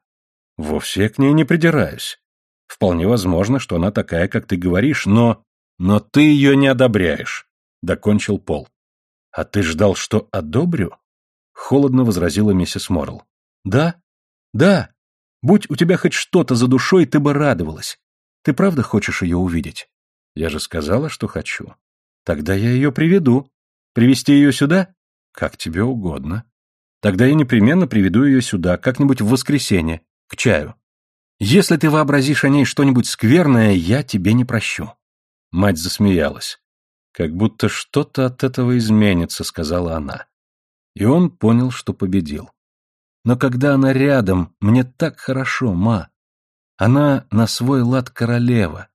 Вовсе к ней не придираюсь. Вполне возможно, что она такая, как ты говоришь, но... Но ты ее не одобряешь, — докончил Пол. А ты ждал, что одобрю? Холодно возразила миссис Моррелл. Да, да. Будь у тебя хоть что-то за душой, ты бы радовалась. Ты правда хочешь ее увидеть? Я же сказала, что хочу. Тогда я ее приведу. Привести ее сюда? Как тебе угодно. Тогда я непременно приведу ее сюда, как-нибудь в воскресенье, к чаю. Если ты вообразишь о ней что-нибудь скверное, я тебе не прощу. Мать засмеялась. Как будто что-то от этого изменится, сказала она. И он понял, что победил. Но когда она рядом, мне так хорошо, ма. Она на свой лад королева.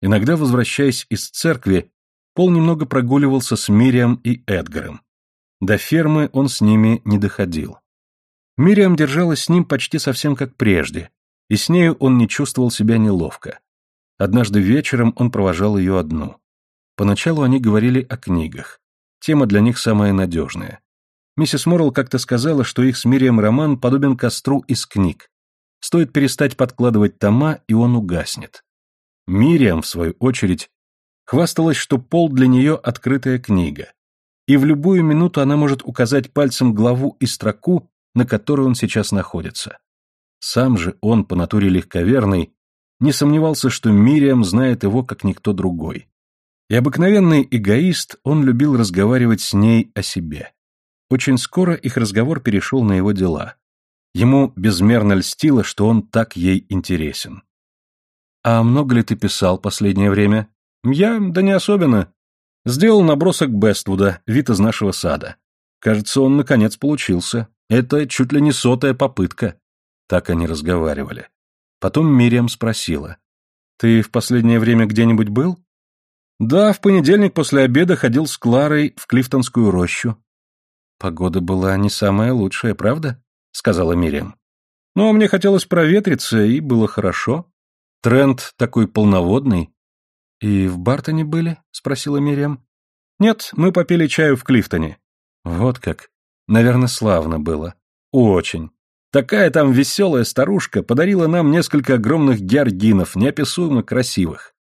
Иногда, возвращаясь из церкви, Пол немного прогуливался с Мириам и Эдгаром. До фермы он с ними не доходил. Мириам держалась с ним почти совсем как прежде, и с нею он не чувствовал себя неловко. Однажды вечером он провожал ее одну. Поначалу они говорили о книгах. Тема для них самая надежная. Миссис Моррелл как-то сказала, что их с Мирием роман подобен костру из книг. Стоит перестать подкладывать тома, и он угаснет. Мириам, в свою очередь, хвасталась, что пол для нее открытая книга, и в любую минуту она может указать пальцем главу и строку, на которой он сейчас находится. Сам же он, по натуре легковерный, не сомневался, что Мириам знает его, как никто другой. И обыкновенный эгоист, он любил разговаривать с ней о себе. Очень скоро их разговор перешел на его дела. Ему безмерно льстило, что он так ей интересен. «А много ли ты писал последнее время?» «Я? Да не особенно. Сделал набросок Бествуда, вид из нашего сада. Кажется, он наконец получился. Это чуть ли не сотая попытка». Так они разговаривали. Потом Мириам спросила. «Ты в последнее время где-нибудь был?» «Да, в понедельник после обеда ходил с Кларой в Клифтонскую рощу». «Погода была не самая лучшая, правда?» — сказала Мириам. «Но мне хотелось проветриться, и было хорошо. Тренд такой полноводный, «И в Бартоне были?» — спросила Мириам. «Нет, мы попили чаю в Клифтоне». «Вот как. Наверное, славно было. Очень. Такая там веселая старушка подарила нам несколько огромных георгинов, неописуемо красивых».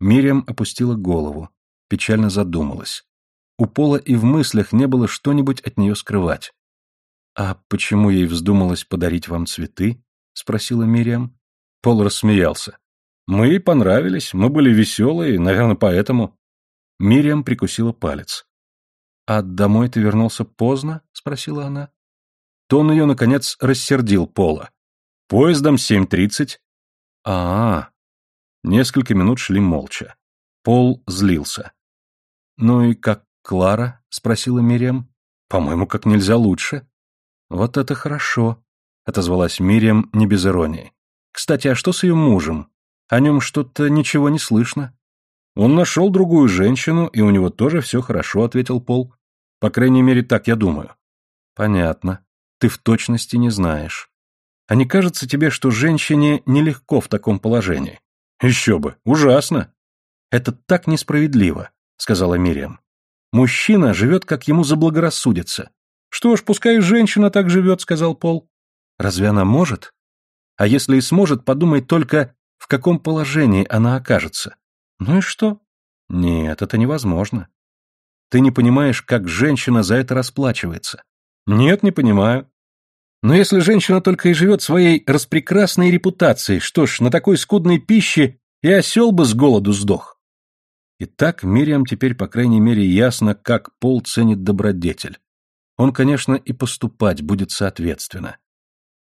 Мириам опустила голову, печально задумалась. У Пола и в мыслях не было что-нибудь от нее скрывать. «А почему ей вздумалось подарить вам цветы?» — спросила Мириам. Пол рассмеялся. Мы ей понравились, мы были веселые, наверное, поэтому. Мириам прикусила палец. «А домой ты вернулся поздно?» — спросила она. Тон ее, наконец, рассердил Пола. «Поездом семь тридцать». «А-а-а». Несколько минут шли молча. Пол злился. «Ну и как Клара?» — спросила Мириам. «По-моему, как нельзя лучше». «Вот это хорошо», — отозвалась Мириам не без иронии. «Кстати, а что с ее мужем? О нем что-то ничего не слышно. Он нашел другую женщину, и у него тоже все хорошо, ответил Пол. По крайней мере, так я думаю. Понятно. Ты в точности не знаешь. А не кажется тебе, что женщине нелегко в таком положении? Еще бы, ужасно. Это так несправедливо, сказала Мириам. Мужчина живет, как ему заблагорассудится. Что ж, пускай женщина так живет, сказал Пол. Разве она может? А если и сможет, подумай только, в каком положении она окажется. Ну и что? Нет, это невозможно. Ты не понимаешь, как женщина за это расплачивается. Нет, не понимаю. Но если женщина только и живет своей распрекрасной репутацией, что ж, на такой скудной пище и осел бы с голоду сдох. Итак, Мириам теперь, по крайней мере, ясно, как Пол ценит добродетель. Он, конечно, и поступать будет соответственно.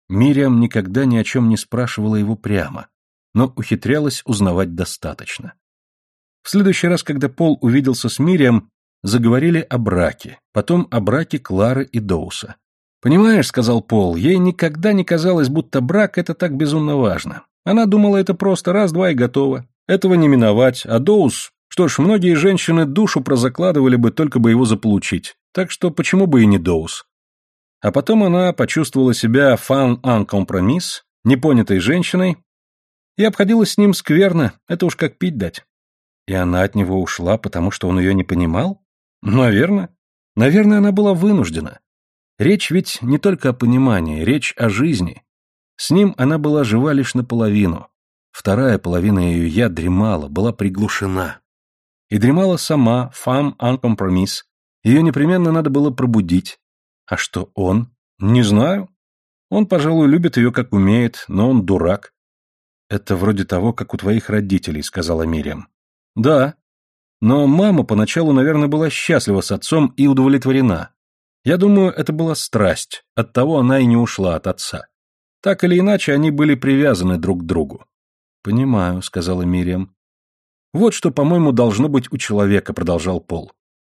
Мириам никогда ни о чем не спрашивала его прямо но ухитрялась узнавать достаточно. В следующий раз, когда Пол увиделся с Мирием, заговорили о браке, потом о браке Клары и Доуса. «Понимаешь», — сказал Пол, — «ей никогда не казалось, будто брак — это так безумно важно. Она думала, это просто раз-два и готово. Этого не миновать, а Доус... Что ж, многие женщины душу прозакладывали бы, только бы его заполучить. Так что почему бы и не Доус?» А потом она почувствовала себя фан-ан-компромисс, непонятой женщиной, и обходилась с ним скверно, это уж как пить дать. И она от него ушла, потому что он ее не понимал? Наверное. Наверное, она была вынуждена. Речь ведь не только о понимании, речь о жизни. С ним она была жива лишь наполовину. Вторая половина ее «я» дремала, была приглушена. И дремала сама, фам en компромисс. Ее непременно надо было пробудить. А что он? Не знаю. Он, пожалуй, любит ее как умеет, но он дурак. Это вроде того, как у твоих родителей, сказала Мириам. Да. Но мама поначалу, наверное, была счастлива с отцом и удовлетворена. Я думаю, это была страсть, оттого она и не ушла от отца. Так или иначе, они были привязаны друг к другу. «Понимаю», — сказала Мириам. «Вот что, по-моему, должно быть у человека», — продолжал Пол.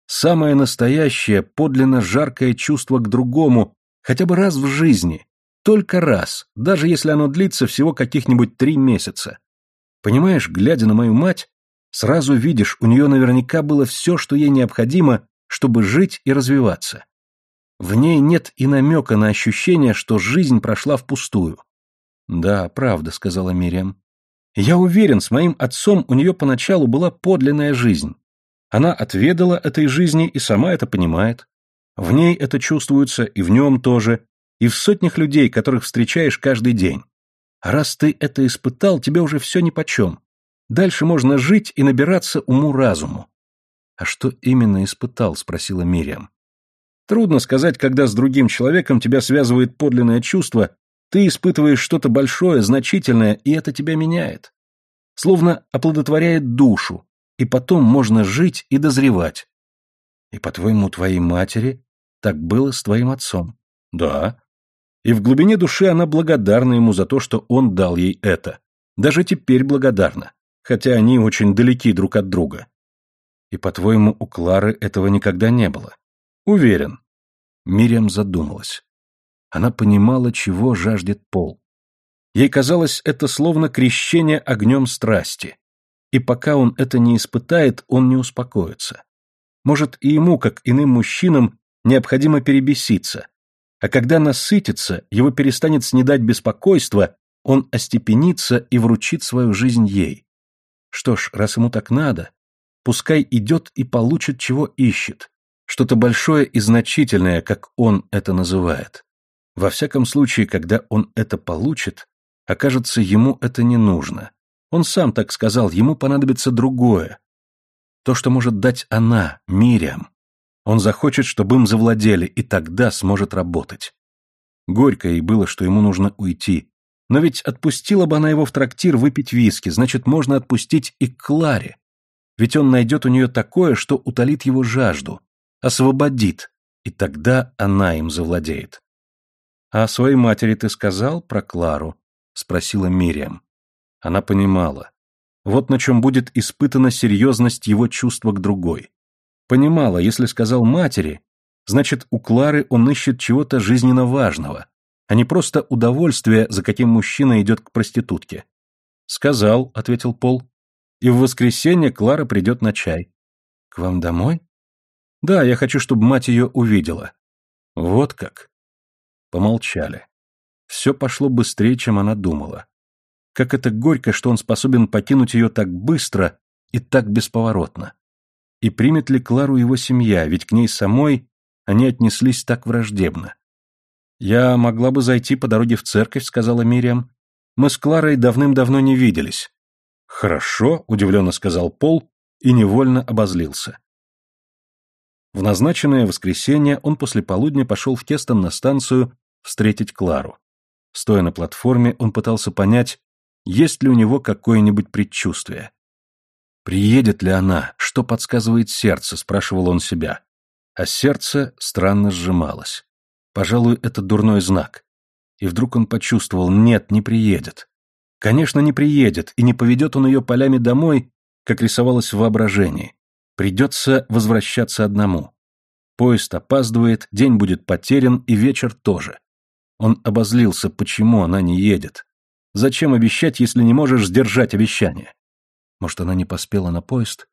«Самое настоящее, подлинно жаркое чувство к другому, хотя бы раз в жизни, только раз, даже если оно длится всего каких-нибудь три месяца. Понимаешь, глядя на мою мать, сразу видишь, у нее наверняка было все, что ей необходимо, чтобы жить и развиваться. В ней нет и намека на ощущение, что жизнь прошла впустую. «Да, правда», — сказала Мириам. «Я уверен, с моим отцом у нее поначалу была подлинная жизнь. Она отведала этой жизни и сама это понимает. В ней это чувствуется, и в нем тоже, и в сотнях людей, которых встречаешь каждый день. А раз ты это испытал, тебе уже все нипочем. Дальше можно жить и набираться уму-разуму. — А что именно испытал? — спросила Мириам. Трудно сказать, когда с другим человеком тебя связывает подлинное чувство, ты испытываешь что-то большое, значительное, и это тебя меняет. Словно оплодотворяет душу, и потом можно жить и дозревать. И, по-твоему, твоей матери так было с твоим отцом? Да и в глубине души она благодарна ему за то, что он дал ей это. Даже теперь благодарна, хотя они очень далеки друг от друга. И, по-твоему, у Клары этого никогда не было? Уверен. Мириам задумалась. Она понимала, чего жаждет Пол. Ей казалось, это словно крещение огнем страсти. И пока он это не испытает, он не успокоится. Может, и ему, как иным мужчинам, необходимо перебеситься, а когда насытится, его перестанет снедать беспокойство, он остепенится и вручит свою жизнь ей. Что ж, раз ему так надо, пускай идет и получит, чего ищет, что-то большое и значительное, как он это называет. Во всяком случае, когда он это получит, окажется, ему это не нужно. Он сам так сказал, ему понадобится другое. То, что может дать она, Мириам. Он захочет, чтобы им завладели, и тогда сможет работать. Горько ей было, что ему нужно уйти. Но ведь отпустила бы она его в трактир выпить виски, значит, можно отпустить и Кларе. Ведь он найдет у нее такое, что утолит его жажду, освободит, и тогда она им завладеет. «А о своей матери ты сказал про Клару?» — спросила Мириам. Она понимала. Вот на чем будет испытана серьезность его чувства к другой. Понимала, если сказал матери, значит, у Клары он ищет чего-то жизненно важного, а не просто удовольствие, за каким мужчина идет к проститутке. «Сказал», — ответил Пол, — «и в воскресенье Клара придет на чай». «К вам домой?» «Да, я хочу, чтобы мать ее увидела». «Вот как». Помолчали. Все пошло быстрее, чем она думала. Как это горько, что он способен покинуть ее так быстро и так бесповоротно. И примет ли Клару его семья, ведь к ней самой они отнеслись так враждебно. «Я могла бы зайти по дороге в церковь», — сказала Мириам. «Мы с Кларой давным-давно не виделись». «Хорошо», — удивленно сказал Пол и невольно обозлился. В назначенное воскресенье он после полудня пошел в Кестон на станцию встретить Клару. Стоя на платформе, он пытался понять, есть ли у него какое-нибудь предчувствие. Приедет ли она? Что подсказывает сердце? спрашивал он себя. А сердце странно сжималось. Пожалуй, это дурной знак. И вдруг он почувствовал, нет, не приедет. Конечно, не приедет, и не поведет он ее полями домой, как рисовалось в воображении. Придется возвращаться одному. Поезд опаздывает, день будет потерян, и вечер тоже. Он обозлился, почему она не едет. Зачем обещать, если не можешь сдержать обещание? Может, она не поспела на поезд?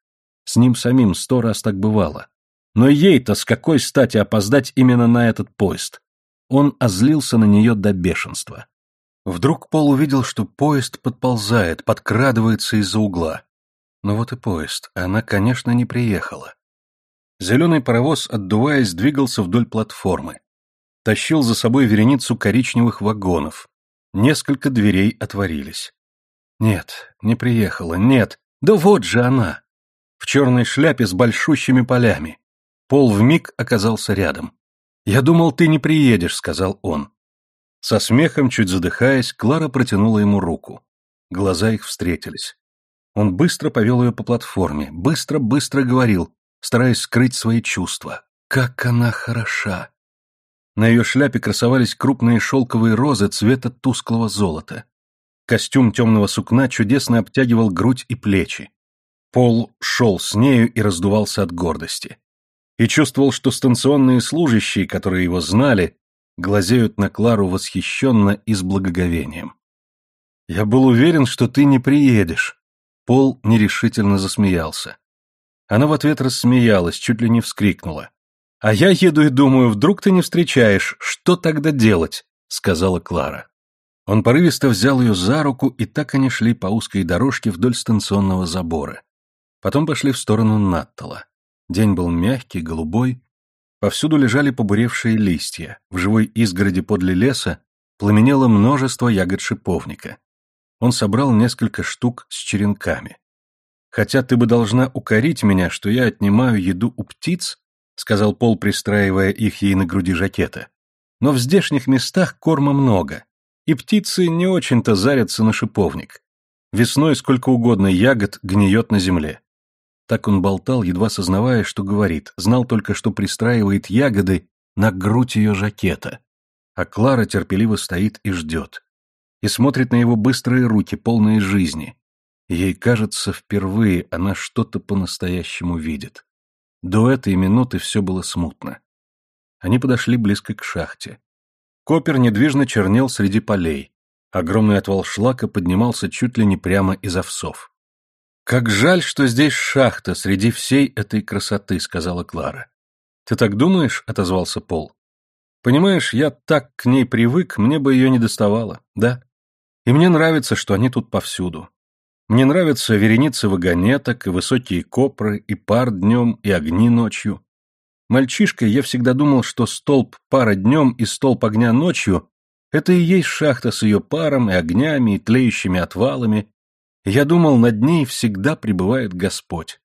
С ним самим сто раз так бывало. Но ей-то с какой стати опоздать именно на этот поезд? Он озлился на нее до бешенства. Вдруг Пол увидел, что поезд подползает, подкрадывается из-за угла. Ну вот и поезд, она, конечно, не приехала. Зеленый паровоз, отдуваясь, двигался вдоль платформы. тащил за собой вереницу коричневых вагонов. Несколько дверей отворились. Нет, не приехала, нет. Да вот же она! В черной шляпе с большущими полями. Пол вмиг оказался рядом. «Я думал, ты не приедешь», — сказал он. Со смехом, чуть задыхаясь, Клара протянула ему руку. Глаза их встретились. Он быстро повел ее по платформе, быстро-быстро говорил, стараясь скрыть свои чувства. «Как она хороша!» На ее шляпе красовались крупные шелковые розы цвета тусклого золота. Костюм темного сукна чудесно обтягивал грудь и плечи. Пол шел с нею и раздувался от гордости. И чувствовал, что станционные служащие, которые его знали, глазеют на Клару восхищенно и с благоговением. «Я был уверен, что ты не приедешь». Пол нерешительно засмеялся. Она в ответ рассмеялась, чуть ли не вскрикнула. «А я еду и думаю, вдруг ты не встречаешь, что тогда делать?» — сказала Клара. Он порывисто взял ее за руку, и так они шли по узкой дорожке вдоль станционного забора. Потом пошли в сторону Наттала. День был мягкий, голубой. Повсюду лежали побуревшие листья. В живой изгороди подле леса пламенело множество ягод шиповника. Он собрал несколько штук с черенками. «Хотя ты бы должна укорить меня, что я отнимаю еду у птиц», сказал Пол, пристраивая их ей на груди жакета. «Но в здешних местах корма много, и птицы не очень-то зарятся на шиповник. Весной сколько угодно ягод гниет на земле. Так он болтал, едва сознавая, что говорит, знал только, что пристраивает ягоды на грудь ее жакета. А Клара терпеливо стоит и ждет. И смотрит на его быстрые руки, полные жизни. ей кажется, впервые она что-то по-настоящему видит. До этой минуты все было смутно. Они подошли близко к шахте. Копер недвижно чернел среди полей. Огромный отвал шлака поднимался чуть ли не прямо из овсов. «Как жаль, что здесь шахта среди всей этой красоты», — сказала Клара. «Ты так думаешь?» — отозвался Пол. «Понимаешь, я так к ней привык, мне бы ее не доставало, да? И мне нравится, что они тут повсюду. Мне нравятся вереницы вагонеток, и высокие копры, и пар днем, и огни ночью. Мальчишкой я всегда думал, что столб пара днем и столб огня ночью — это и есть шахта с ее паром, и огнями, и тлеющими отвалами, я думал, над ней всегда пребывает Господь.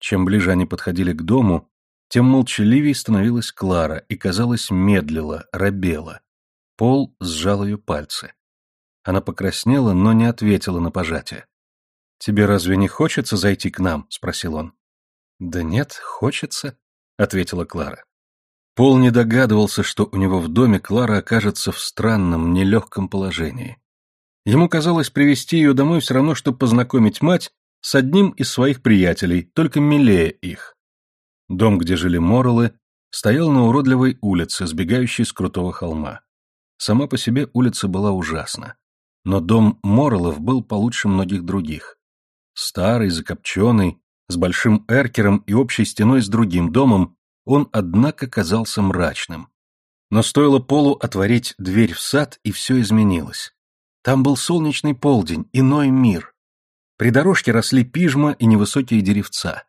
Чем ближе они подходили к дому, тем молчаливее становилась Клара и, казалось, медлила, робела. Пол сжал ее пальцы. Она покраснела, но не ответила на пожатие. «Тебе разве не хочется зайти к нам?» — спросил он. «Да нет, хочется», — ответила Клара. Пол не догадывался, что у него в доме Клара окажется в странном, нелегком положении. Ему казалось привести ее домой все равно, чтобы познакомить мать с одним из своих приятелей, только милее их. Дом, где жили Морреллы, стоял на уродливой улице, сбегающей с крутого холма. Сама по себе улица была ужасна. Но дом Морреллов был получше многих других. Старый, закопченный, с большим эркером и общей стеной с другим домом, он, однако, казался мрачным. Но стоило Полу отворить дверь в сад, и все изменилось. Там был солнечный полдень, иной мир. При дорожке росли пижма и невысокие деревца.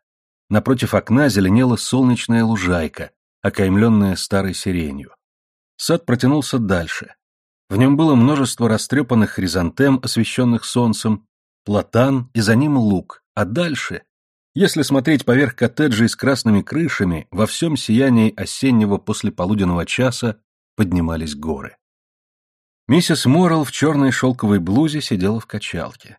Напротив окна зеленела солнечная лужайка, окаймленная старой сиренью. Сад протянулся дальше. В нем было множество растрепанных хризантем, освещенных солнцем, платан и за ним луг, а дальше, если смотреть поверх коттеджей с красными крышами, во всем сиянии осеннего послеполуденного часа поднимались горы. Миссис Моррелл в черной шелковой блузе сидела в качалке.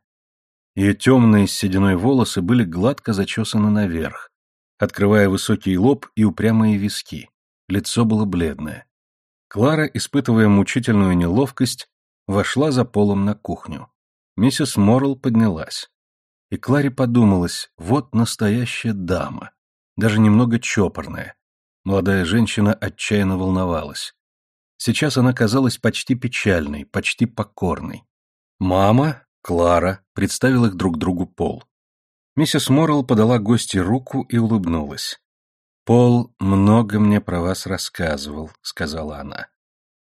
Ее темные с сединой волосы были гладко зачесаны наверх, открывая высокий лоб и упрямые виски. Лицо было бледное. Клара, испытывая мучительную неловкость, вошла за полом на кухню. Миссис Моррелл поднялась. И Кларе подумалось, вот настоящая дама, даже немного чопорная. Молодая женщина отчаянно волновалась. Сейчас она казалась почти печальной, почти покорной. Мама, Клара, представил их друг другу Пол. Миссис Моррелл подала гости руку и улыбнулась. «Пол много мне про вас рассказывал», — сказала она.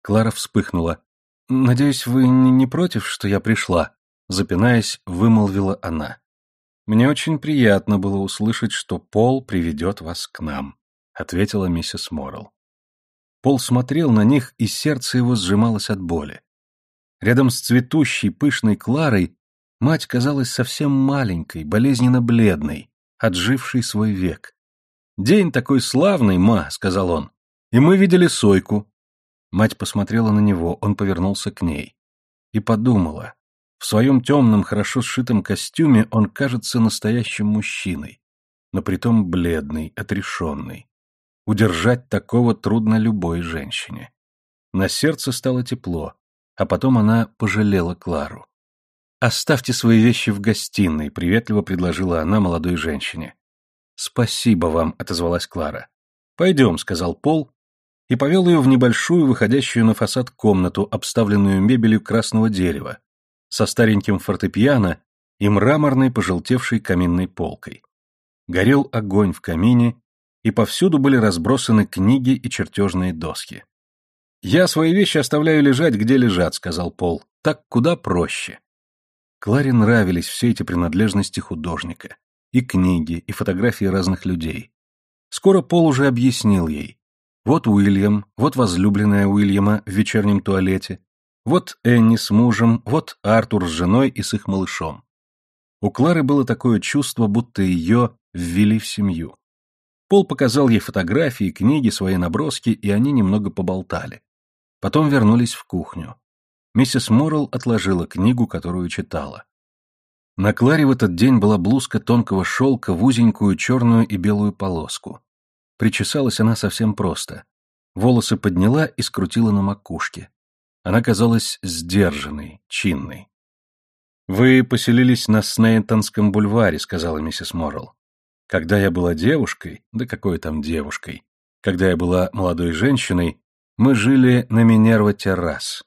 Клара вспыхнула. «Надеюсь, вы не против, что я пришла?» Запинаясь, вымолвила она. «Мне очень приятно было услышать, что Пол приведет вас к нам», — ответила миссис Моррелл. Пол смотрел на них, и сердце его сжималось от боли. Рядом с цветущей, пышной Кларой мать казалась совсем маленькой, болезненно бледной, отжившей свой век. «День такой славный, ма», — сказал он, — «и мы видели Сойку». Мать посмотрела на него, он повернулся к ней. И подумала, в своем темном, хорошо сшитом костюме он кажется настоящим мужчиной, но притом бледный, отрешенный. Удержать такого трудно любой женщине. На сердце стало тепло, а потом она пожалела Клару. «Оставьте свои вещи в гостиной», — приветливо предложила она молодой женщине. «Спасибо вам», — отозвалась Клара. «Пойдем», — сказал Пол, и повел ее в небольшую, выходящую на фасад комнату, обставленную мебелью красного дерева, со стареньким фортепиано и мраморной пожелтевшей каминной полкой. Горел огонь в камине, и повсюду были разбросаны книги и чертежные доски. «Я свои вещи оставляю лежать, где лежат», — сказал Пол. «Так куда проще». Кларе нравились все эти принадлежности художника. И книги, и фотографии разных людей. Скоро Пол уже объяснил ей. Вот Уильям, вот возлюбленная Уильяма в вечернем туалете, вот Энни с мужем, вот Артур с женой и с их малышом. У Клары было такое чувство, будто ее ввели в семью. Пол показал ей фотографии, книги, свои наброски, и они немного поболтали. Потом вернулись в кухню. Миссис Моррелл отложила книгу, которую читала. На Кларе в этот день была блузка тонкого шелка в узенькую черную и белую полоску. Причесалась она совсем просто. Волосы подняла и скрутила на макушке. Она казалась сдержанной, чинной. «Вы поселились на Снейтонском бульваре», — сказала миссис Моррелл. «Когда я была девушкой, да какой там девушкой, когда я была молодой женщиной, мы жили на Минерва-террас».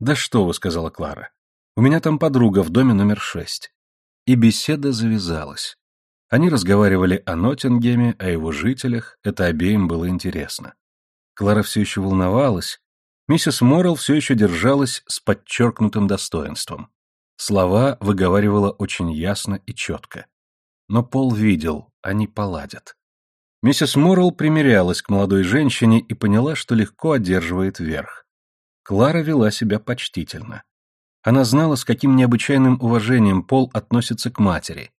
«Да что вы», — сказала Клара. «У меня там подруга в доме номер шесть». И беседа завязалась. Они разговаривали о Ноттингеме, о его жителях, это обеим было интересно. Клара все еще волновалась, Миссис Моррелл все еще держалась с подчеркнутым достоинством. Слова выговаривала очень ясно и четко. Но Пол видел, они поладят. Миссис Моррелл примирялась к молодой женщине и поняла, что легко одерживает верх. Клара вела себя почтительно. Она знала, с каким необычайным уважением Пол относится к матери,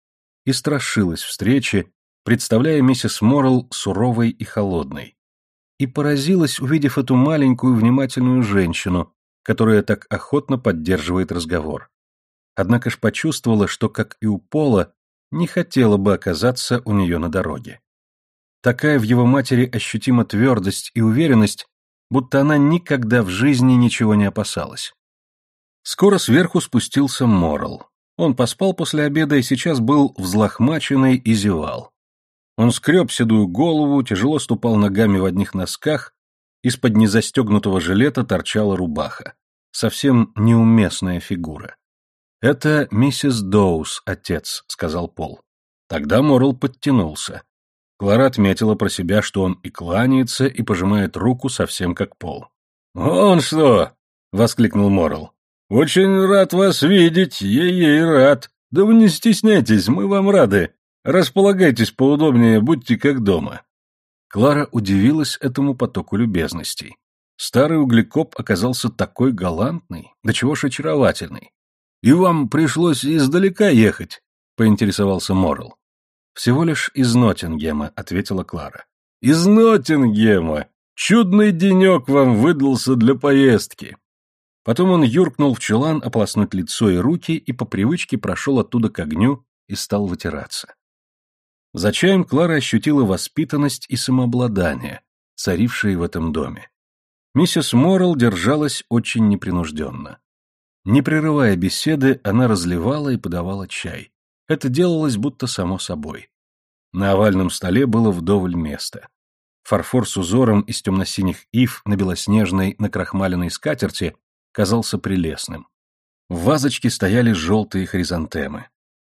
и страшилась встречи, представляя миссис Моррелл суровой и холодной и поразилась, увидев эту маленькую внимательную женщину, которая так охотно поддерживает разговор. Однако ж почувствовала, что, как и у Пола, не хотела бы оказаться у нее на дороге. Такая в его матери ощутима твердость и уверенность, будто она никогда в жизни ничего не опасалась. Скоро сверху спустился Морл. Он поспал после обеда и сейчас был взлохмаченный и зевал. Он скреб седую голову, тяжело ступал ногами в одних носках, из-под незастегнутого жилета торчала рубаха. Совсем неуместная фигура. «Это миссис Доус, отец», — сказал Пол. Тогда Морл подтянулся. Клара отметила про себя, что он и кланяется, и пожимает руку совсем как Пол. «Он что?» — воскликнул Морл. «Очень рад вас видеть, ей-ей рад. Да вы не стесняйтесь, мы вам рады. Располагайтесь поудобнее, будьте как дома. Клара удивилась этому потоку любезностей. Старый углекоп оказался такой галантный, да чего ж очаровательный. И вам пришлось издалека ехать, поинтересовался Моррел. Всего лишь из Ноттингема, ответила Клара. Из Ноттингема! Чудный денек вам выдался для поездки. Потом он юркнул в чулан ополоснуть лицо и руки и по привычке прошел оттуда к огню и стал вытираться. За чаем Клара ощутила воспитанность и самообладание, царившие в этом доме. Миссис Моррелл держалась очень непринужденно. Не прерывая беседы, она разливала и подавала чай. Это делалось будто само собой. На овальном столе было вдоволь места. Фарфор с узором из темно-синих ив на белоснежной накрахмаленной скатерти казался прелестным. В вазочке стояли желтые хризантемы.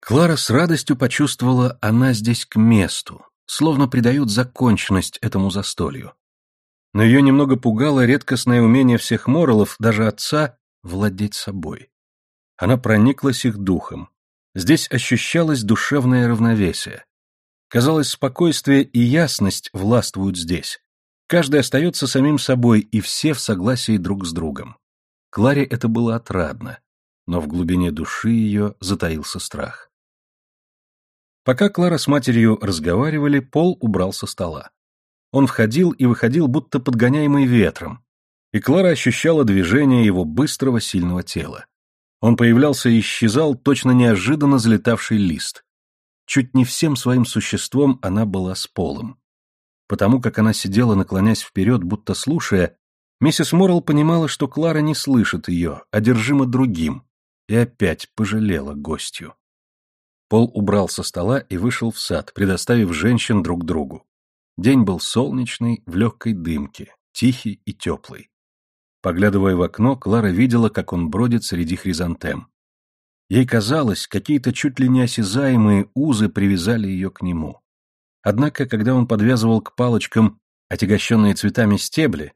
Клара с радостью почувствовала, она здесь к месту, словно придают законченность этому застолью. Но ее немного пугало редкостное умение всех Моррелов, даже отца, владеть собой. Она прониклась их духом. Здесь ощущалось душевное равновесие. Казалось, спокойствие и ясность властвуют здесь. Каждый остается самим собой, и все в согласии друг с другом. Кларе это было отрадно, но в глубине души ее затаился страх. Пока Клара с матерью разговаривали, Пол убрал со стола. Он входил и выходил, будто подгоняемый ветром, и Клара ощущала движение его быстрого, сильного тела. Он появлялся и исчезал, точно неожиданно залетавший лист. Чуть не всем своим существом она была с Полом. Потому как она сидела, наклонясь вперед, будто слушая, миссис Моррелл понимала, что Клара не слышит ее, одержима другим, и опять пожалела гостью. Пол убрал со стола и вышел в сад, предоставив женщин друг другу. День был солнечный, в легкой дымке, тихий и теплый. Поглядывая в окно, Клара видела, как он бродит среди хризантем. Ей казалось, какие-то чуть ли не осязаемые узы привязали ее к нему. Однако, когда он подвязывал к палочкам отягощенные цветами стебли,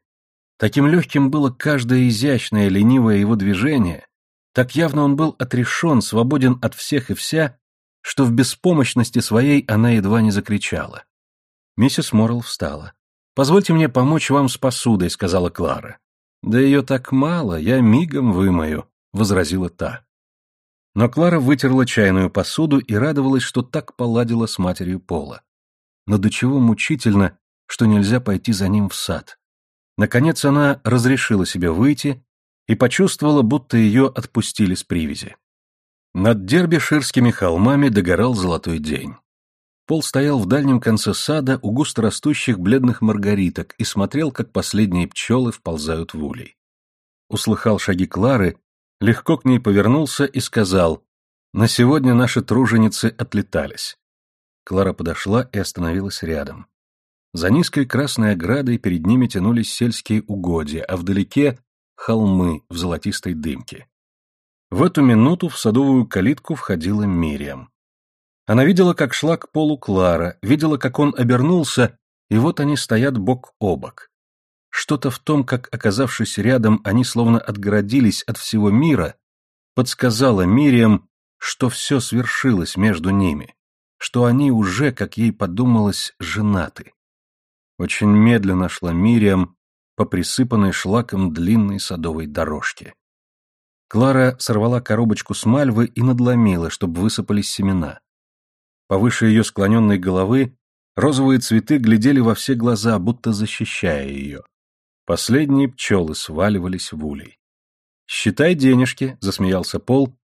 таким легким было каждое изящное, ленивое его движение, так явно он был отрешен, свободен от всех и вся, что в беспомощности своей она едва не закричала. Миссис Моррелл встала. «Позвольте мне помочь вам с посудой», — сказала Клара. «Да ее так мало, я мигом вымою», — возразила та. Но Клара вытерла чайную посуду и радовалась, что так поладила с матерью Пола. Но до чего мучительно, что нельзя пойти за ним в сад. Наконец она разрешила себе выйти и почувствовала, будто ее отпустили с привязи. Над дербиширскими холмами догорал золотой день. Пол стоял в дальнем конце сада у густорастущих бледных маргариток и смотрел, как последние пчелы вползают в улей. Услыхал шаги Клары, легко к ней повернулся и сказал «На сегодня наши труженицы отлетались». Клара подошла и остановилась рядом. За низкой красной оградой перед ними тянулись сельские угодья, а вдалеке — холмы в золотистой дымке. В эту минуту в садовую калитку входила Мириам. Она видела, как шла к полу Клара, видела, как он обернулся, и вот они стоят бок о бок. Что-то в том, как, оказавшись рядом, они словно отгородились от всего мира, подсказало Мириам, что все свершилось между ними, что они уже, как ей подумалось, женаты. Очень медленно шла Мириам по присыпанной шлаком длинной садовой дорожке. Клара сорвала коробочку с мальвы и надломила, чтобы высыпались семена. Повыше ее склоненной головы розовые цветы глядели во все глаза, будто защищая ее. Последние пчелы сваливались в улей. «Считай денежки», — засмеялся Пол,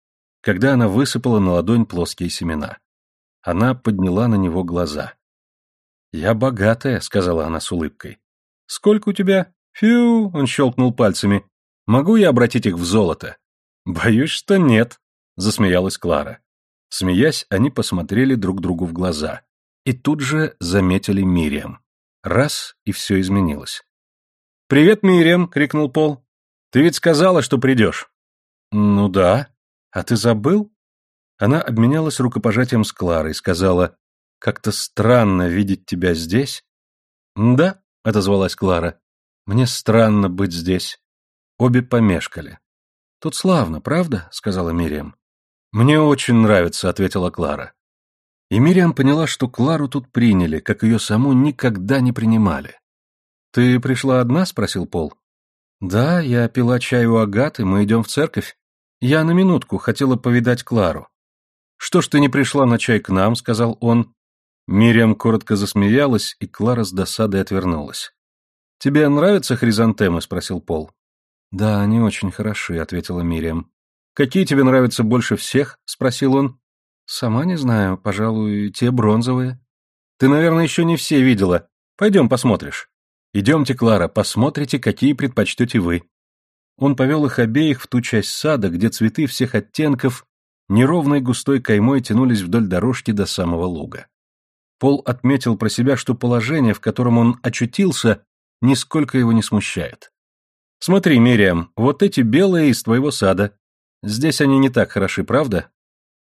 когда она высыпала на ладонь плоские семена. Она подняла на него глаза. «Я богатая», — сказала она с улыбкой. «Сколько у тебя?» «Фью», — он щелкнул пальцами. «Могу я обратить их в золото?» «Боюсь, что нет», — засмеялась Клара. Смеясь, они посмотрели друг другу в глаза. И тут же заметили Мириам. Раз, и все изменилось. «Привет, Мириам!» — крикнул Пол. «Ты ведь сказала, что придешь». «Ну да. А ты забыл?» Она обменялась рукопожатием с Кларой, сказала, «Как-то странно видеть тебя здесь». «Да», — отозвалась Клара, — «мне странно быть здесь». Обе помешкали. «Тут славно, правда?» — сказала Мириам. «Мне очень нравится», — ответила Клара. И Мириам поняла, что Клару тут приняли, как ее саму никогда не принимали. «Ты пришла одна?» — спросил Пол. «Да, я пила чай у Агаты, мы идем в церковь. Я на минутку хотела повидать Клару». «Что ж ты не пришла на чай к нам?» — сказал он. Мириам коротко засмеялась, и Клара с досадой отвернулась. «Тебе нравятся хризантемы?» — спросил Пол. «Да, они очень хороши», — ответила Мириам. «Какие тебе нравятся больше всех?» — спросил он. «Сама не знаю, пожалуй, те бронзовые». «Ты, наверное, еще не все видела. Пойдем посмотришь». «Идемте, Клара, посмотрите, какие предпочтете вы». Он повел их обеих в ту часть сада, где цветы всех оттенков неровной густой каймой тянулись вдоль дорожки до самого луга. Пол отметил про себя, что положение, в котором он очутился, нисколько его не смущает. «Смотри, Мириам, вот эти белые из твоего сада. Здесь они не так хороши, правда?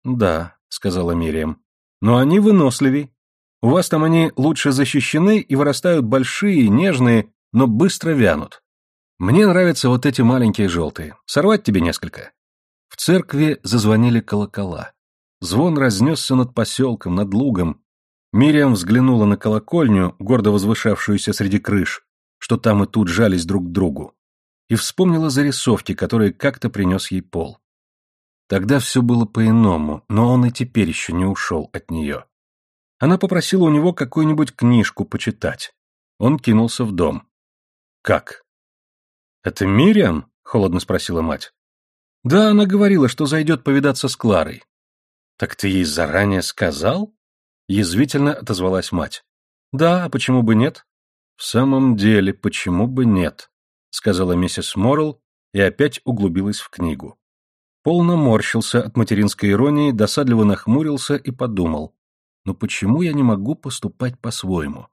Да, сказала Мириам. Но они выносливей. У вас там они лучше защищены и вырастают большие, нежные, но быстро вянут. Мне нравятся вот эти маленькие желтые. Сорвать тебе несколько. В церкви зазвонили колокола. Звон разнесся над поселком, над лугом. Мириам взглянула на колокольню, гордо возвышавшуюся среди крыш, что там и тут жались друг к другу, и вспомнила зарисовки, которые как-то принес ей Пол. Тогда все было по-иному, но он и теперь еще не ушел от нее. Она попросила у него какую-нибудь книжку почитать. Он кинулся в дом. «Как?» «Это Мириам?» — холодно спросила мать. «Да, она говорила, что зайдет повидаться с Кларой». «Так ты ей заранее сказал?» — язвительно отозвалась мать. «Да, а почему бы нет?» «В самом деле, почему бы нет?» — сказала миссис Моррелл и опять углубилась в книгу. Пол наморщился от материнской иронии, досадливо нахмурился и подумал. «Но почему я не могу поступать по-своему?»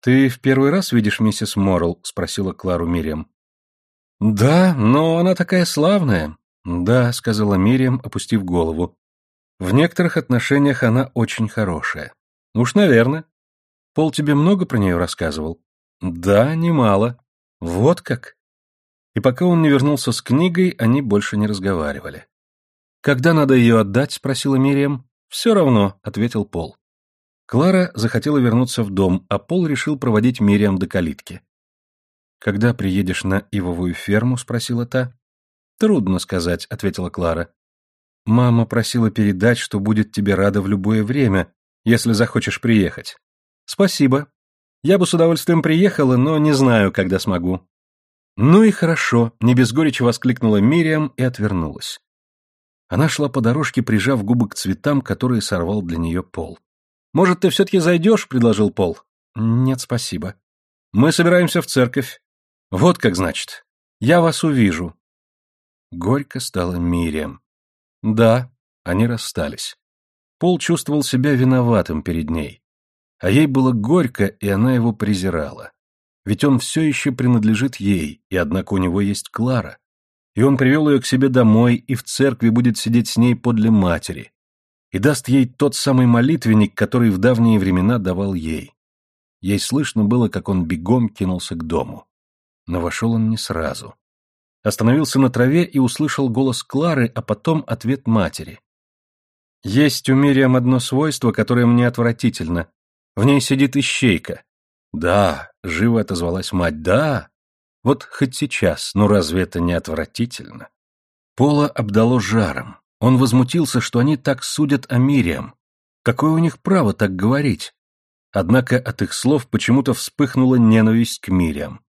«Ты в первый раз видишь миссис Моррелл?» — спросила Клару Мириам. «Да, но она такая славная». «Да», — сказала Мириам, опустив голову. «В некоторых отношениях она очень хорошая». «Уж, наверное. Пол тебе много про нее рассказывал?» «Да, немало». «Вот как?» И пока он не вернулся с книгой, они больше не разговаривали. «Когда надо ее отдать?» — спросила Мириам. «Все равно», — ответил Пол. Клара захотела вернуться в дом, а Пол решил проводить Мириам до калитки. «Когда приедешь на ивовую ферму?» — спросила та. «Трудно сказать», — ответила Клара. «Мама просила передать, что будет тебе рада в любое время, если захочешь приехать». «Спасибо. Я бы с удовольствием приехала, но не знаю, когда смогу». «Ну и хорошо», — не без горечи воскликнула Мириам и отвернулась. Она шла по дорожке, прижав губы к цветам, которые сорвал для нее Пол. «Может, ты все-таки зайдешь?» — предложил Пол. «Нет, спасибо. Мы собираемся в церковь. Вот как значит. Я вас увижу». Горько стала Мириам. Да, они расстались. Пол чувствовал себя виноватым перед ней. А ей было горько, и она его презирала. Ведь он все еще принадлежит ей, и однако у него есть Клара. И он привел ее к себе домой и в церкви будет сидеть с ней подле матери, и даст ей тот самый молитвенник, который в давние времена давал ей. Ей слышно было, как он бегом кинулся к дому. Но вошел он не сразу. Остановился на траве и услышал голос Клары, а потом ответ матери. «Есть у Мириам одно свойство, которое мне отвратительно. В ней сидит ищейка». «Да», — живо отозвалась мать, — «да». Вот хоть сейчас, но разве это не отвратительно? Пола обдало жаром. Он возмутился, что они так судят о Мириам. Какое у них право так говорить? Однако от их слов почему-то вспыхнула ненависть к Мириам.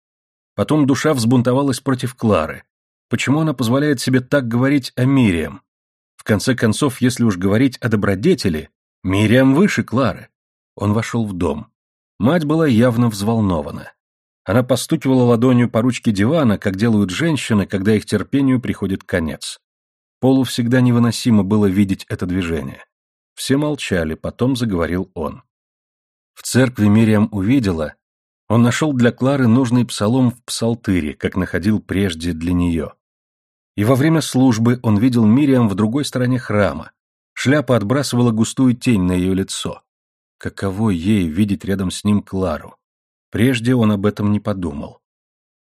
Потом душа взбунтовалась против Клары. Почему она позволяет себе так говорить о Мириам? В конце концов, если уж говорить о добродетели, Мириам выше Клары. Он вошел в дом. Мать была явно взволнована. Она постукивала ладонью по ручке дивана, как делают женщины, когда их терпению приходит конец. Полу всегда невыносимо было видеть это движение. Все молчали, потом заговорил он. В церкви Мириам увидела, он нашел для Клары нужный псалом в псалтыре, как находил прежде для нее. И во время службы он видел Мириам в другой стороне храма. Шляпа отбрасывала густую тень на ее лицо. Каково ей видеть рядом с ним Клару? Прежде он об этом не подумал.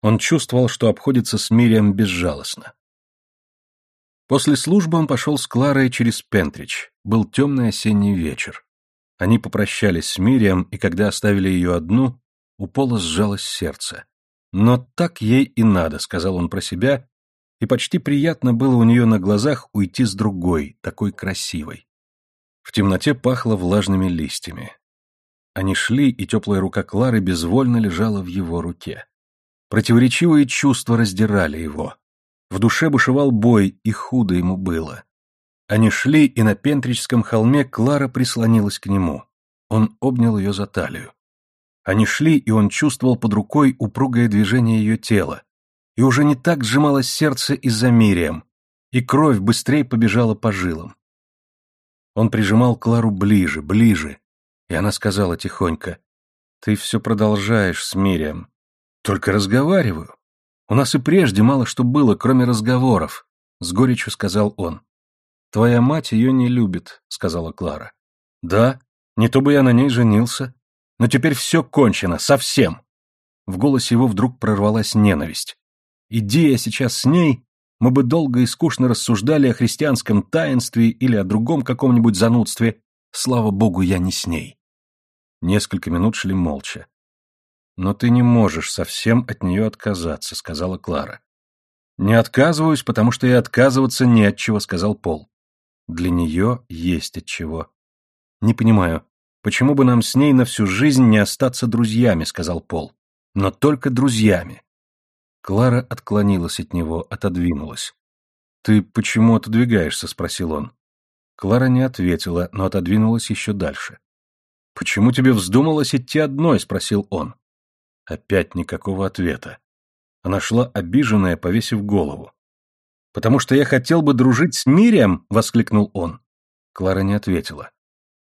Он чувствовал, что обходится с Мириам безжалостно. После службы он пошел с Кларой через Пентрич. Был темный осенний вечер. Они попрощались с Мириам, и когда оставили ее одну, у Пола сжалось сердце. «Но так ей и надо», — сказал он про себя, и почти приятно было у нее на глазах уйти с другой, такой красивой. В темноте пахло влажными листьями. Они шли, и теплая рука Клары безвольно лежала в его руке. Противоречивые чувства раздирали его. В душе бушевал бой, и худо ему было. Они шли, и на Пентричском холме Клара прислонилась к нему. Он обнял ее за талию. Они шли, и он чувствовал под рукой упругое движение ее тела. И уже не так сжималось сердце из-за Мирием, и кровь быстрее побежала по жилам. Он прижимал Клару ближе, ближе, и она сказала тихонько, «Ты все продолжаешь с Мирием. Только разговариваю. У нас и прежде мало что было, кроме разговоров, с горечью сказал он. Твоя мать ее не любит, сказала Клара. Да, не то бы я на ней женился. Но теперь все кончено, совсем. В голосе его вдруг прорвалась ненависть. Иди я сейчас с ней, мы бы долго и скучно рассуждали о христианском таинстве или о другом каком-нибудь занудстве. Слава богу, я не с ней. Несколько минут шли молча. «Но ты не можешь совсем от нее отказаться», — сказала Клара. «Не отказываюсь, потому что и отказываться не от чего», — сказал Пол. «Для нее есть от чего». «Не понимаю, почему бы нам с ней на всю жизнь не остаться друзьями», — сказал Пол. «Но только друзьями». Клара отклонилась от него, отодвинулась. «Ты почему отодвигаешься?» — спросил он. Клара не ответила, но отодвинулась еще дальше. «Почему тебе вздумалось идти одной?» — спросил он. Опять никакого ответа. Она шла обиженная, повесив голову. «Потому что я хотел бы дружить с Мирием!» — воскликнул он. Клара не ответила.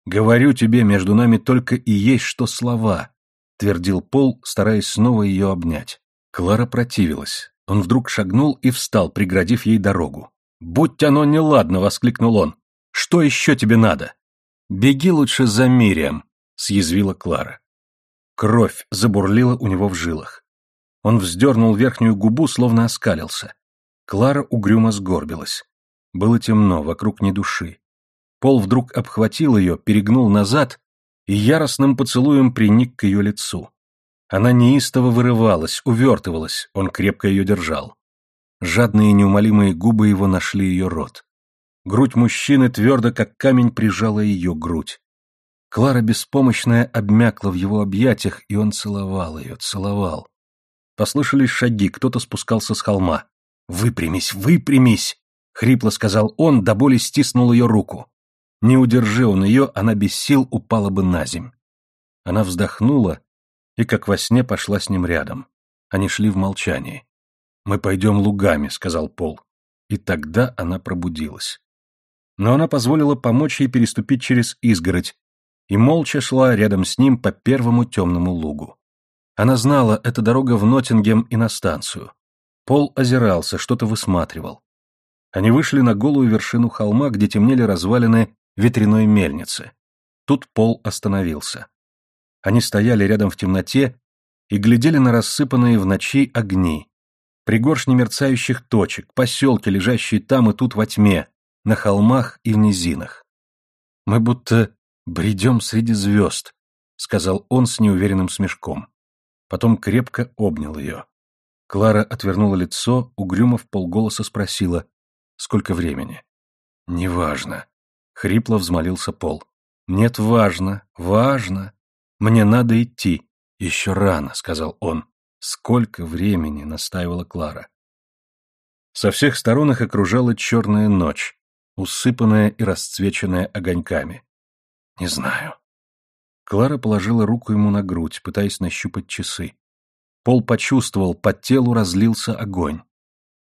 «Говорю тебе, между нами только и есть что слова», — твердил Пол, стараясь снова ее обнять. Клара противилась. Он вдруг шагнул и встал, преградив ей дорогу. «Будь оно неладно!» — воскликнул он. «Что еще тебе надо?» «Беги лучше за Мирием», — съязвила Клара. Кровь забурлила у него в жилах. Он вздернул верхнюю губу, словно оскалился. Клара угрюмо сгорбилась. Было темно, вокруг ни души. Пол вдруг обхватил ее, перегнул назад и яростным поцелуем приник к ее лицу. Она неистово вырывалась, увертывалась, он крепко ее держал. Жадные неумолимые губы его нашли ее рот. Грудь мужчины твердо, как камень, прижала ее грудь. Клара беспомощная обмякла в его объятиях, и он целовал ее, целовал. Послышались шаги, кто-то спускался с холма. «Выпрямись, выпрямись!» — хрипло сказал он, до боли стиснул ее руку. Не удержи он ее, она без сил упала бы на земь. Она вздохнула и, как во сне, пошла с ним рядом. Они шли в молчании. «Мы пойдем лугами», — сказал Пол. И тогда она пробудилась. Но она позволила помочь ей переступить через изгородь, и молча шла рядом с ним по первому темному лугу. Она знала, это дорога в Ноттингем и на станцию. Пол озирался, что-то высматривал. Они вышли на голую вершину холма, где темнели развалины ветряной мельницы. Тут Пол остановился. Они стояли рядом в темноте и глядели на рассыпанные в ночи огни, пригоршни мерцающих точек, поселки, лежащие там и тут во тьме, на холмах и в низинах. Мы будто «Бредем среди звезд», — сказал он с неуверенным смешком. Потом крепко обнял ее. Клара отвернула лицо, угрюмо в полголоса спросила, «Сколько времени?» «Неважно», — хрипло взмолился Пол. «Нет, важно, важно. Мне надо идти». «Еще рано», — сказал он. «Сколько времени?» — настаивала Клара. Со всех сторон их окружала черная ночь, усыпанная и расцвеченная огоньками. Не знаю. Клара положила руку ему на грудь, пытаясь нащупать часы. Пол почувствовал, под телу разлился огонь.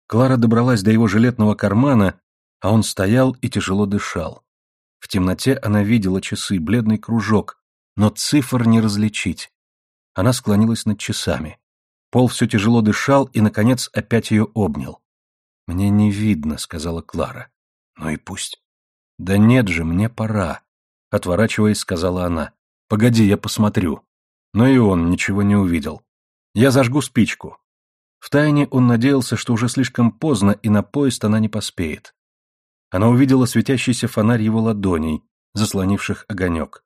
Клара добралась до его жилетного кармана, а он стоял и тяжело дышал. В темноте она видела часы, бледный кружок, но цифр не различить. Она склонилась над часами. Пол все тяжело дышал и, наконец, опять ее обнял. «Мне не видно», — сказала Клара. «Ну и пусть». «Да нет же, мне пора. Отворачиваясь, сказала она. «Погоди, я посмотрю». Но и он ничего не увидел. «Я зажгу спичку». Втайне он надеялся, что уже слишком поздно, и на поезд она не поспеет. Она увидела светящийся фонарь его ладоней, заслонивших огонек.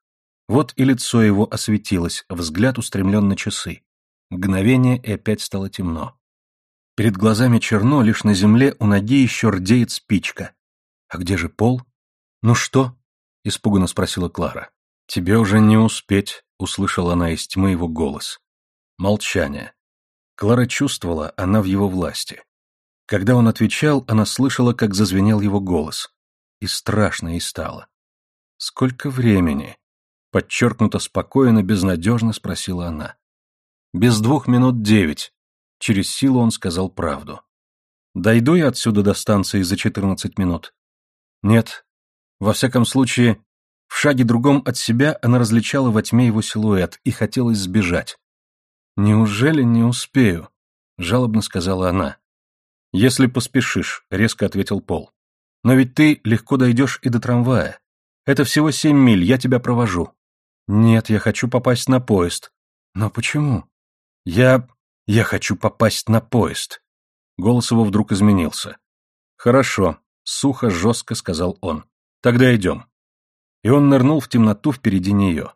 Вот и лицо его осветилось, взгляд устремлен на часы. Мгновение, и опять стало темно. Перед глазами черно, лишь на земле у ноги еще рдеет спичка. А где же пол? Ну что? — испуганно спросила Клара. «Тебе уже не успеть», — услышала она из тьмы его голос. Молчание. Клара чувствовала, она в его власти. Когда он отвечал, она слышала, как зазвенел его голос. И страшно ей стало. «Сколько времени?» — подчеркнуто спокойно, безнадежно спросила она. «Без двух минут девять». Через силу он сказал правду. «Дойду я отсюда до станции за четырнадцать минут?» «Нет, во всяком случае, в шаге другом от себя она различала во тьме его силуэт и хотелось сбежать. «Неужели не успею?» — жалобно сказала она. «Если поспешишь», — резко ответил Пол. «Но ведь ты легко дойдешь и до трамвая. Это всего семь миль, я тебя провожу». «Нет, я хочу попасть на поезд». «Но почему?» «Я... я хочу попасть на поезд». Голос его вдруг изменился. «Хорошо», — сухо, жестко сказал он. Тогда идем. И он нырнул в темноту впереди нее.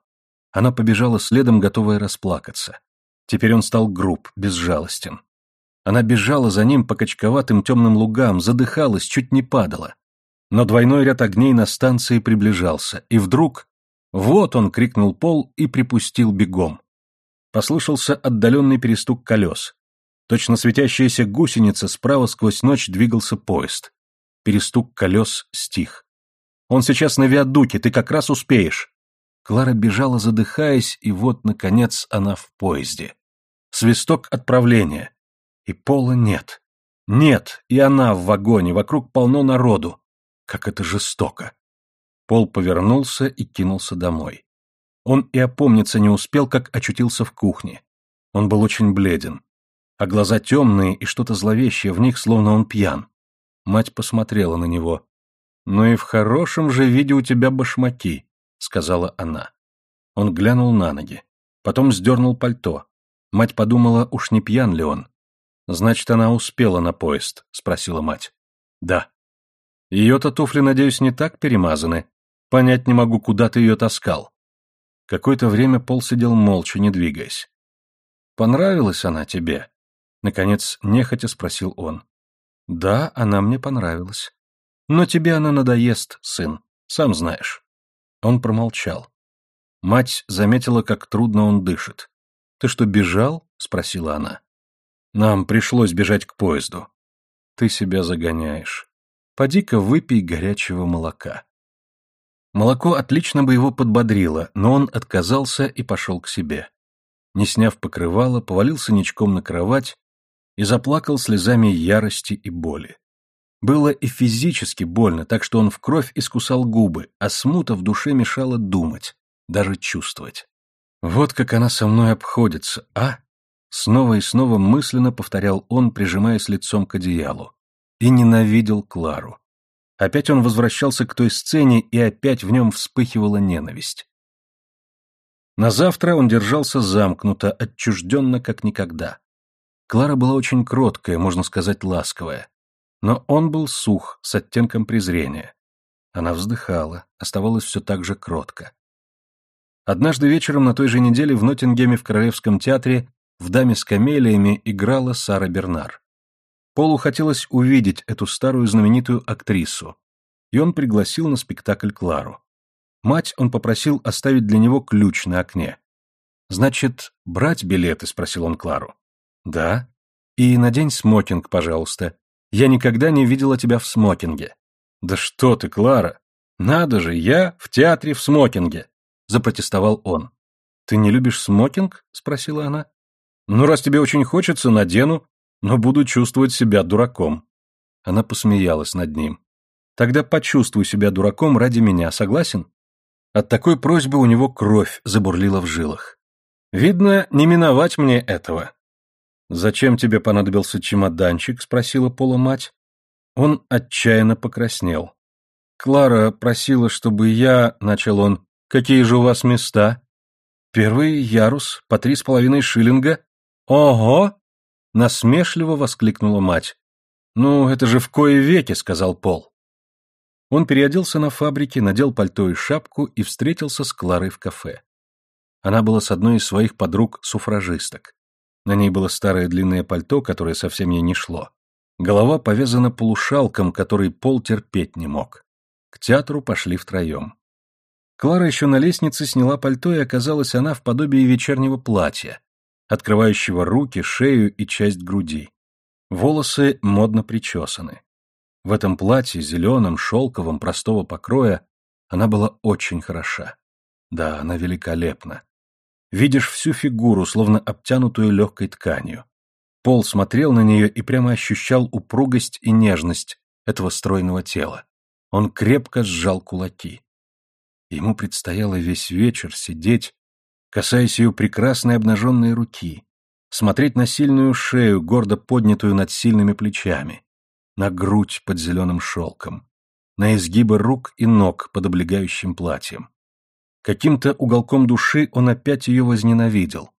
Она побежала следом, готовая расплакаться. Теперь он стал груб, безжалостен. Она бежала за ним по качковатым темным лугам, задыхалась, чуть не падала. Но двойной ряд огней на станции приближался, и вдруг... «Вот он!» — крикнул Пол и припустил бегом. Послышался отдаленный перестук колес. Точно светящаяся гусеница справа сквозь ночь двигался поезд. Перестук колес стих. «Он сейчас на виадуке, ты как раз успеешь!» Клара бежала, задыхаясь, и вот, наконец, она в поезде. Свисток отправления. И Пола нет. Нет, и она в вагоне, вокруг полно народу. Как это жестоко. Пол повернулся и кинулся домой. Он и опомниться не успел, как очутился в кухне. Он был очень бледен. А глаза темные и что-то зловещее в них, словно он пьян. Мать посмотрела на него. «Ну и в хорошем же виде у тебя башмаки», — сказала она. Он глянул на ноги. Потом сдернул пальто. Мать подумала, уж не пьян ли он. «Значит, она успела на поезд?» — спросила мать. «Да». «Ее-то туфли, надеюсь, не так перемазаны. Понять не могу, куда ты ее таскал». Какое-то время Пол сидел молча, не двигаясь. «Понравилась она тебе?» Наконец, нехотя спросил он. «Да, она мне понравилась. Но тебе она надоест, сын, сам знаешь». Он промолчал. Мать заметила, как трудно он дышит. «Ты что, бежал?» — спросила она. «Нам пришлось бежать к поезду». «Ты себя загоняешь. Поди-ка выпей горячего молока». Молоко отлично бы его подбодрило, но он отказался и пошел к себе. Не сняв покрывало, повалился ничком на кровать и заплакал слезами ярости и боли. Было и физически больно, так что он в кровь искусал губы, а смута в душе мешала думать, даже чувствовать. «Вот как она со мной обходится, а?» Снова и снова мысленно повторял он, прижимаясь лицом к одеялу. И ненавидел Клару. Опять он возвращался к той сцене, и опять в нем вспыхивала ненависть. На завтра он держался замкнуто, отчужденно, как никогда. Клара была очень кроткая, можно сказать, ласковая. Но он был сух, с оттенком презрения. Она вздыхала, оставалась все так же кротко. Однажды вечером на той же неделе в Ноттингеме в Королевском театре в «Даме с камелиями» играла Сара Бернар. Полу хотелось увидеть эту старую знаменитую актрису, и он пригласил на спектакль Клару. Мать он попросил оставить для него ключ на окне. «Значит, брать билеты?» — спросил он Клару. «Да. И надень смокинг, пожалуйста. Я никогда не видела тебя в смокинге». «Да что ты, Клара! Надо же, я в театре в смокинге!» — запротестовал он. «Ты не любишь смокинг?» — спросила она. «Ну, раз тебе очень хочется, надену но буду чувствовать себя дураком. Она посмеялась над ним. Тогда почувствуй себя дураком ради меня, согласен? От такой просьбы у него кровь забурлила в жилах. Видно, не миновать мне этого. Зачем тебе понадобился чемоданчик? спросила Пола мать. Он отчаянно покраснел. Клара просила, чтобы я, начал он. Какие же у вас места? Первый ярус, по три с половиной шиллинга. Ого! Насмешливо воскликнула мать. «Ну, это же в кое веки», — сказал Пол. Он переоделся на фабрике, надел пальто и шапку и встретился с Кларой в кафе. Она была с одной из своих подруг-суфражисток. На ней было старое длинное пальто, которое совсем ей не шло. Голова повязана полушалком, который Пол терпеть не мог. К театру пошли втроем. Клара еще на лестнице сняла пальто, и оказалась она в подобии вечернего платья, открывающего руки, шею и часть груди. Волосы модно причесаны. В этом платье, зеленом, шелковом, простого покроя, она была очень хороша. Да, она великолепна. Видишь всю фигуру, словно обтянутую легкой тканью. Пол смотрел на нее и прямо ощущал упругость и нежность этого стройного тела. Он крепко сжал кулаки. Ему предстояло весь вечер сидеть касаясь ее прекрасной обнаженной руки, смотреть на сильную шею, гордо поднятую над сильными плечами, на грудь под зеленым шелком, на изгибы рук и ног под облегающим платьем. Каким-то уголком души он опять ее возненавидел.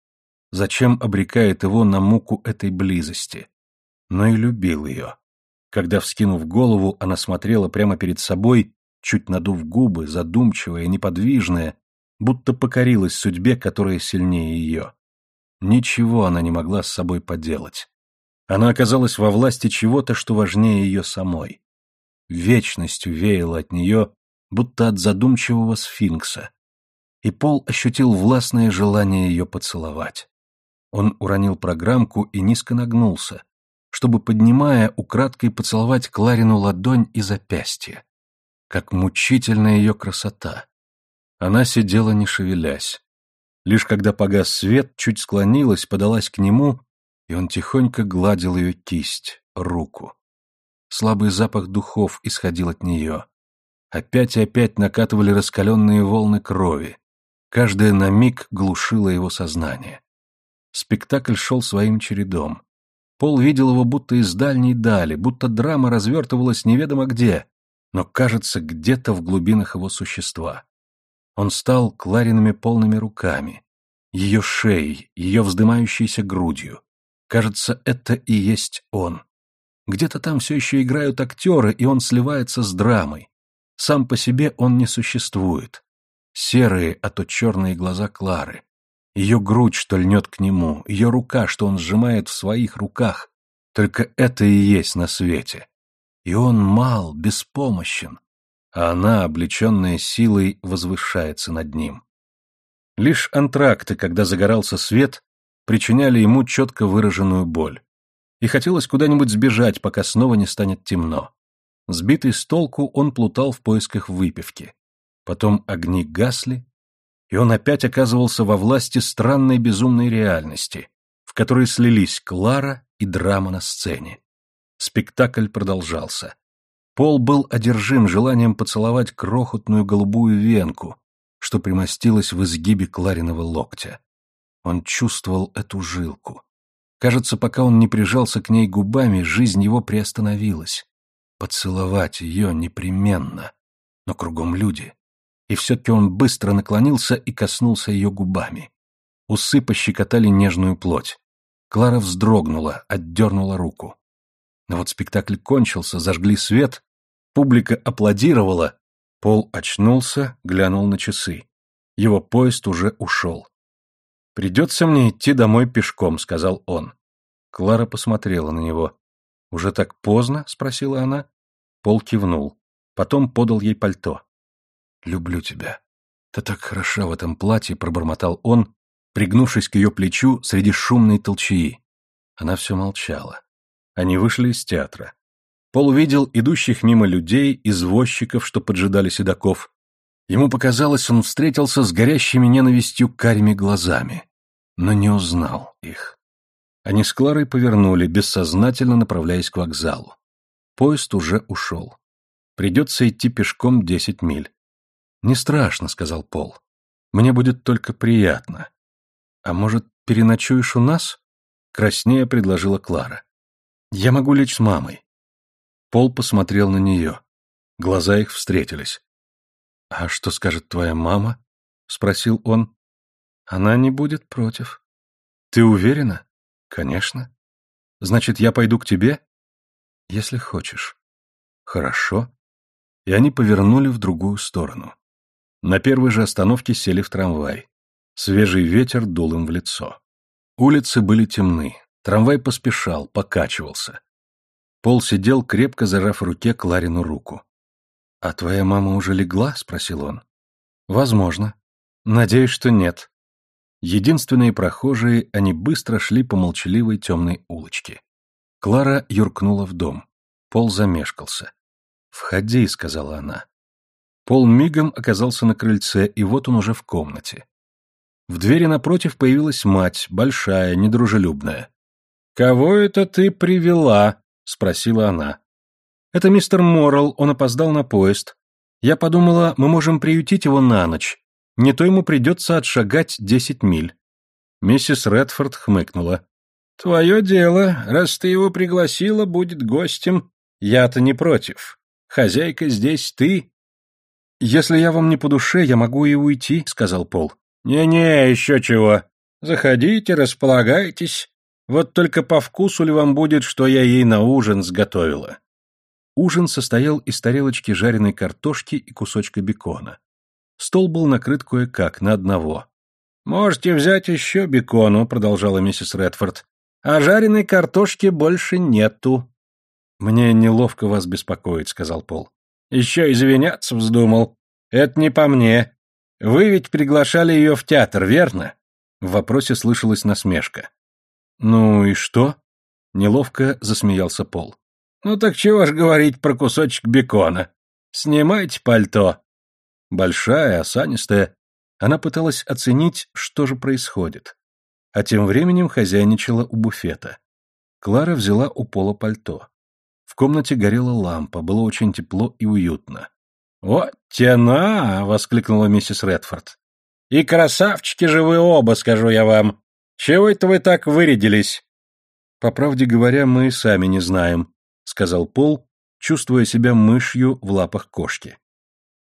Зачем обрекает его на муку этой близости? Но и любил ее. Когда, вскинув голову, она смотрела прямо перед собой, чуть надув губы, задумчивая, неподвижная, будто покорилась судьбе, которая сильнее ее. Ничего она не могла с собой поделать. Она оказалась во власти чего-то, что важнее ее самой. Вечностью веяло от нее, будто от задумчивого сфинкса. И Пол ощутил властное желание ее поцеловать. Он уронил программку и низко нагнулся, чтобы, поднимая, украдкой поцеловать Кларину ладонь и запястье. Как мучительная ее красота. Она сидела, не шевелясь. Лишь когда погас свет, чуть склонилась, подалась к нему, и он тихонько гладил ее кисть, руку. Слабый запах духов исходил от нее. Опять и опять накатывали раскаленные волны крови. Каждая на миг глушила его сознание. Спектакль шел своим чередом. Пол видел его будто из дальней дали, будто драма развертывалась неведомо где, но, кажется, где-то в глубинах его существа. Он стал Клариными полными руками, ее шеей, ее вздымающейся грудью. Кажется, это и есть он. Где-то там все еще играют актеры, и он сливается с драмой. Сам по себе он не существует. Серые, а то черные глаза Клары. Ее грудь, что льнет к нему, ее рука, что он сжимает в своих руках. Только это и есть на свете. И он мал, беспомощен а она, облеченная силой, возвышается над ним. Лишь антракты, когда загорался свет, причиняли ему четко выраженную боль. И хотелось куда-нибудь сбежать, пока снова не станет темно. Сбитый с толку, он плутал в поисках выпивки. Потом огни гасли, и он опять оказывался во власти странной безумной реальности, в которой слились Клара и драма на сцене. Спектакль продолжался. Пол был одержим желанием поцеловать крохотную голубую венку, что примостилась в изгибе Клариного локтя. Он чувствовал эту жилку. Кажется, пока он не прижался к ней губами, жизнь его приостановилась. Поцеловать ее непременно. Но кругом люди. И все-таки он быстро наклонился и коснулся ее губами. Усы пощекотали нежную плоть. Клара вздрогнула, отдернула руку. Но вот спектакль кончился, зажгли свет, Публика аплодировала. Пол очнулся, глянул на часы. Его поезд уже ушел. «Придется мне идти домой пешком», — сказал он. Клара посмотрела на него. «Уже так поздно?» — спросила она. Пол кивнул. Потом подал ей пальто. «Люблю тебя. Ты так хороша в этом платье», — пробормотал он, пригнувшись к ее плечу среди шумной толчаи. Она все молчала. Они вышли из театра. Пол увидел идущих мимо людей, извозчиков, что поджидали седаков. Ему показалось, он встретился с горящими ненавистью карими глазами, но не узнал их. Они с Кларой повернули, бессознательно направляясь к вокзалу. Поезд уже ушел. Придется идти пешком десять миль. «Не страшно», — сказал Пол. «Мне будет только приятно». «А может, переночуешь у нас?» — краснее предложила Клара. «Я могу лечь с мамой. Пол посмотрел на нее. Глаза их встретились. «А что скажет твоя мама?» — спросил он. «Она не будет против». «Ты уверена?» «Конечно». «Значит, я пойду к тебе?» «Если хочешь». «Хорошо». И они повернули в другую сторону. На первой же остановке сели в трамвай. Свежий ветер дул им в лицо. Улицы были темны. Трамвай поспешал, покачивался. Пол сидел, крепко зажав в руке Кларину руку. «А твоя мама уже легла?» — спросил он. «Возможно. Надеюсь, что нет». Единственные прохожие, они быстро шли по молчаливой темной улочке. Клара юркнула в дом. Пол замешкался. «Входи», — сказала она. Пол мигом оказался на крыльце, и вот он уже в комнате. В двери напротив появилась мать, большая, недружелюбная. «Кого это ты привела?» — спросила она. «Это мистер Моррелл, он опоздал на поезд. Я подумала, мы можем приютить его на ночь. Не то ему придется отшагать десять миль». Миссис Редфорд хмыкнула. «Твое дело, раз ты его пригласила, будет гостем. Я-то не против. Хозяйка здесь ты». «Если я вам не по душе, я могу и уйти», — сказал Пол. «Не-не, еще чего. Заходите, располагайтесь. Вот только по вкусу ли вам будет, что я ей на ужин сготовила?» Ужин состоял из тарелочки жареной картошки и кусочка бекона. Стол был накрыт кое-как, на одного. «Можете взять еще бекону», — продолжала миссис Редфорд. «А жареной картошки больше нету». «Мне неловко вас беспокоить», — сказал Пол. «Еще извиняться вздумал. Это не по мне. Вы ведь приглашали ее в театр, верно?» В вопросе слышалась насмешка. «Ну и что?» — неловко засмеялся Пол. «Ну так чего ж говорить про кусочек бекона? Снимайте пальто». Большая, осанистая, она пыталась оценить, что же происходит. А тем временем хозяйничала у буфета. Клара взяла у Пола пальто. В комнате горела лампа, было очень тепло и уютно. «Вот тяна!» — воскликнула миссис Редфорд. «И красавчики же вы оба, скажу я вам! Чего это вы так вырядились?» «По правде говоря, мы сами не знаем», — сказал Пол, чувствуя себя мышью в лапах кошки.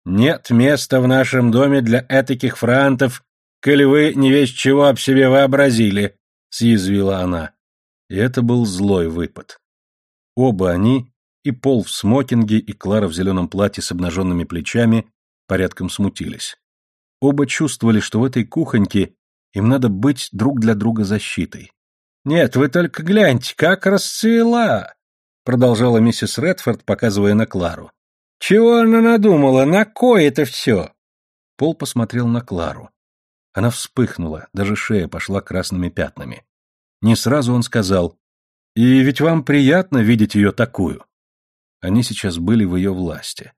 «Нет места в нашем доме для этаких франтов, коли вы не весь чего об себе вообразили», — съязвила она. И это был злой выпад. Оба они, и Пол в смокинге, и Клара в зеленом платье с обнаженными плечами, порядком смутились. Оба чувствовали, что в этой кухоньке им надо быть друг для друга защитой. «Нет, вы только гляньте, как расцвела!» продолжала миссис Редфорд, показывая на Клару. «Чего она надумала? На кое это все?» Пол посмотрел на Клару. Она вспыхнула, даже шея пошла красными пятнами. Не сразу он сказал, и ведь вам приятно видеть ее такую. Они сейчас были в ее власти.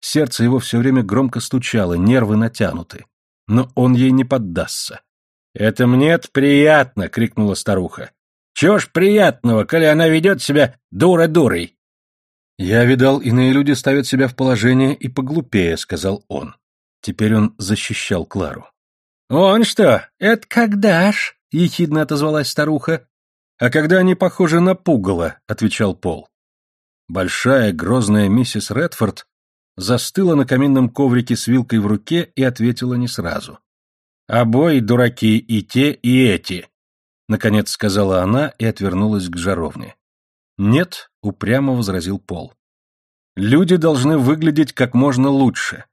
Сердце его все время громко стучало, нервы натянуты. Но он ей не поддастся. «Это мне-то приятно!» — крикнула старуха. «Чего ж приятного, коли она ведет себя дура-дурой?» «Я видал, иные люди ставят себя в положение и поглупее», — сказал он. Теперь он защищал Клару. «Он что? Это когда ж?» — ехидно отозвалась старуха. «А когда они похожи на пугало», — отвечал Пол. Большая, грозная миссис Редфорд застыла на каминном коврике с вилкой в руке и ответила не сразу. «Обои дураки, и те, и эти», — наконец сказала она и отвернулась к жаровне. «Нет», — упрямо возразил Пол. «Люди должны выглядеть как можно лучше».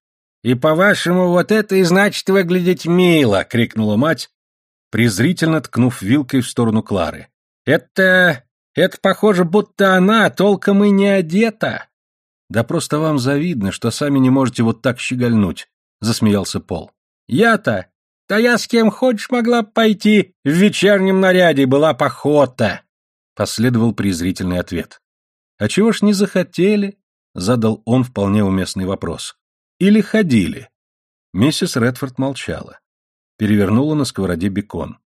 «И, по-вашему, вот это и значит выглядеть мило!» — крикнула мать, презрительно ткнув вилкой в сторону Клары. Это... это похоже, будто она толком и не одета. Да просто вам завидно, что сами не можете вот так щегольнуть, засмеялся Пол. Я-то... Да я с кем хочешь могла пойти, в вечернем наряде была похота. Последовал презрительный ответ. А чего ж не захотели? Задал он вполне уместный вопрос. Или ходили? Миссис Редфорд молчала. Перевернула на сковороде бекон.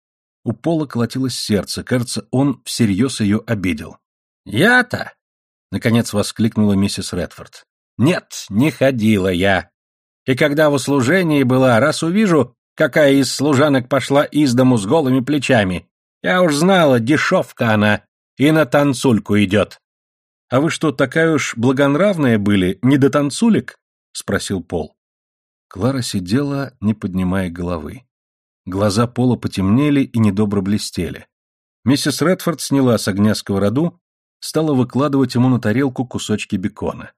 У Пола колотилось сердце, кажется, он всерьез ее обидел. «Я-то?» — наконец воскликнула миссис Редфорд. «Нет, не ходила я. И когда в услужении была, раз увижу, какая из служанок пошла из дому с голыми плечами, я уж знала, дешевка она, и на танцульку идет». «А вы что, такая уж благонравная были, не до танцулек?» — спросил Пол. Клара сидела, не поднимая головы. Глаза Пола потемнели и недобро блестели. Миссис Редфорд сняла с огня сковороду, стала выкладывать ему на тарелку кусочки бекона.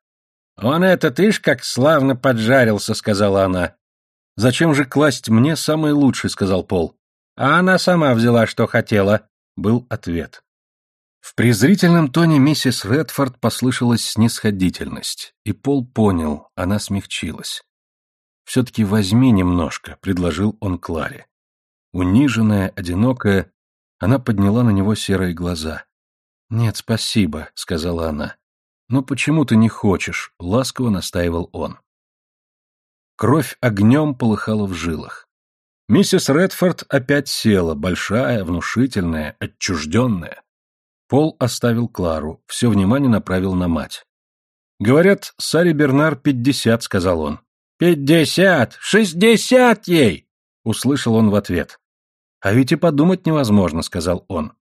«Он этот, ишь, как славно поджарился», — сказала она. «Зачем же класть мне самый лучший?» — сказал Пол. «А она сама взяла, что хотела», — был ответ. В презрительном тоне миссис Редфорд послышалась снисходительность, и Пол понял, она смягчилась. «Все-таки возьми немножко», — предложил он Кларе. Униженная, одинокая, она подняла на него серые глаза. «Нет, спасибо», — сказала она. «Но почему ты не хочешь?» — ласково настаивал он. Кровь огнем полыхала в жилах. Миссис Редфорд опять села, большая, внушительная, отчужденная. Пол оставил Клару, все внимание направил на мать. «Говорят, Саре Бернар пятьдесят», — сказал он. «Пятьдесят! Шестьдесят ей!» — услышал он в ответ. «А ведь и подумать невозможно», — сказал он.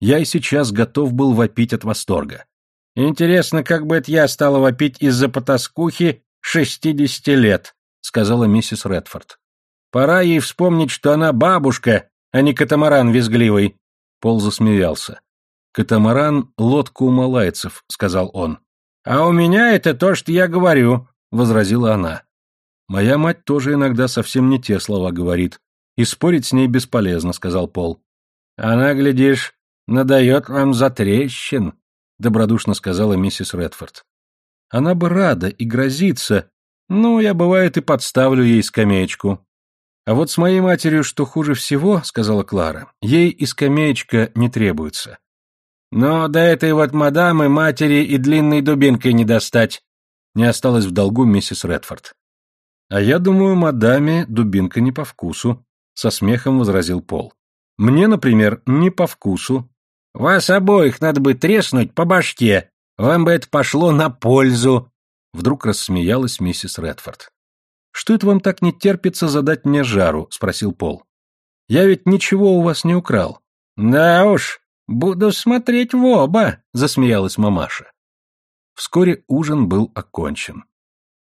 «Я и сейчас готов был вопить от восторга. Интересно, как бы это я стала вопить из-за потаскухи шестидесяти лет», — сказала миссис Редфорд. «Пора ей вспомнить, что она бабушка, а не катамаран визгливый». Пол засмеялся. «Катамаран — лодка у малайцев», — сказал он. «А у меня это то, что я говорю», — возразила она. «Моя мать тоже иногда совсем не те слова говорит», и спорить с ней бесполезно», — сказал Пол. «Она, глядишь, надает вам затрещин», — добродушно сказала миссис Редфорд. «Она бы рада и грозится. Ну, я, бывает, и подставлю ей скамеечку». «А вот с моей матерью, что хуже всего, — сказала Клара, — ей и скамеечка не требуется. Но до этой вот мадамы матери и длинной дубинкой не достать. Не осталось в долгу миссис Редфорд. А я думаю, мадаме дубинка не по вкусу, со смехом возразил Пол. Мне, например, не по вкусу. Вас обоих надо бы треснуть по башке. Вам бы это пошло на пользу. Вдруг рассмеялась миссис Редфорд. Что это вам так не терпится задать мне жару? спросил Пол. Я ведь ничего у вас не украл. Да уж, «Буду смотреть в оба», — засмеялась мамаша. Вскоре ужин был окончен.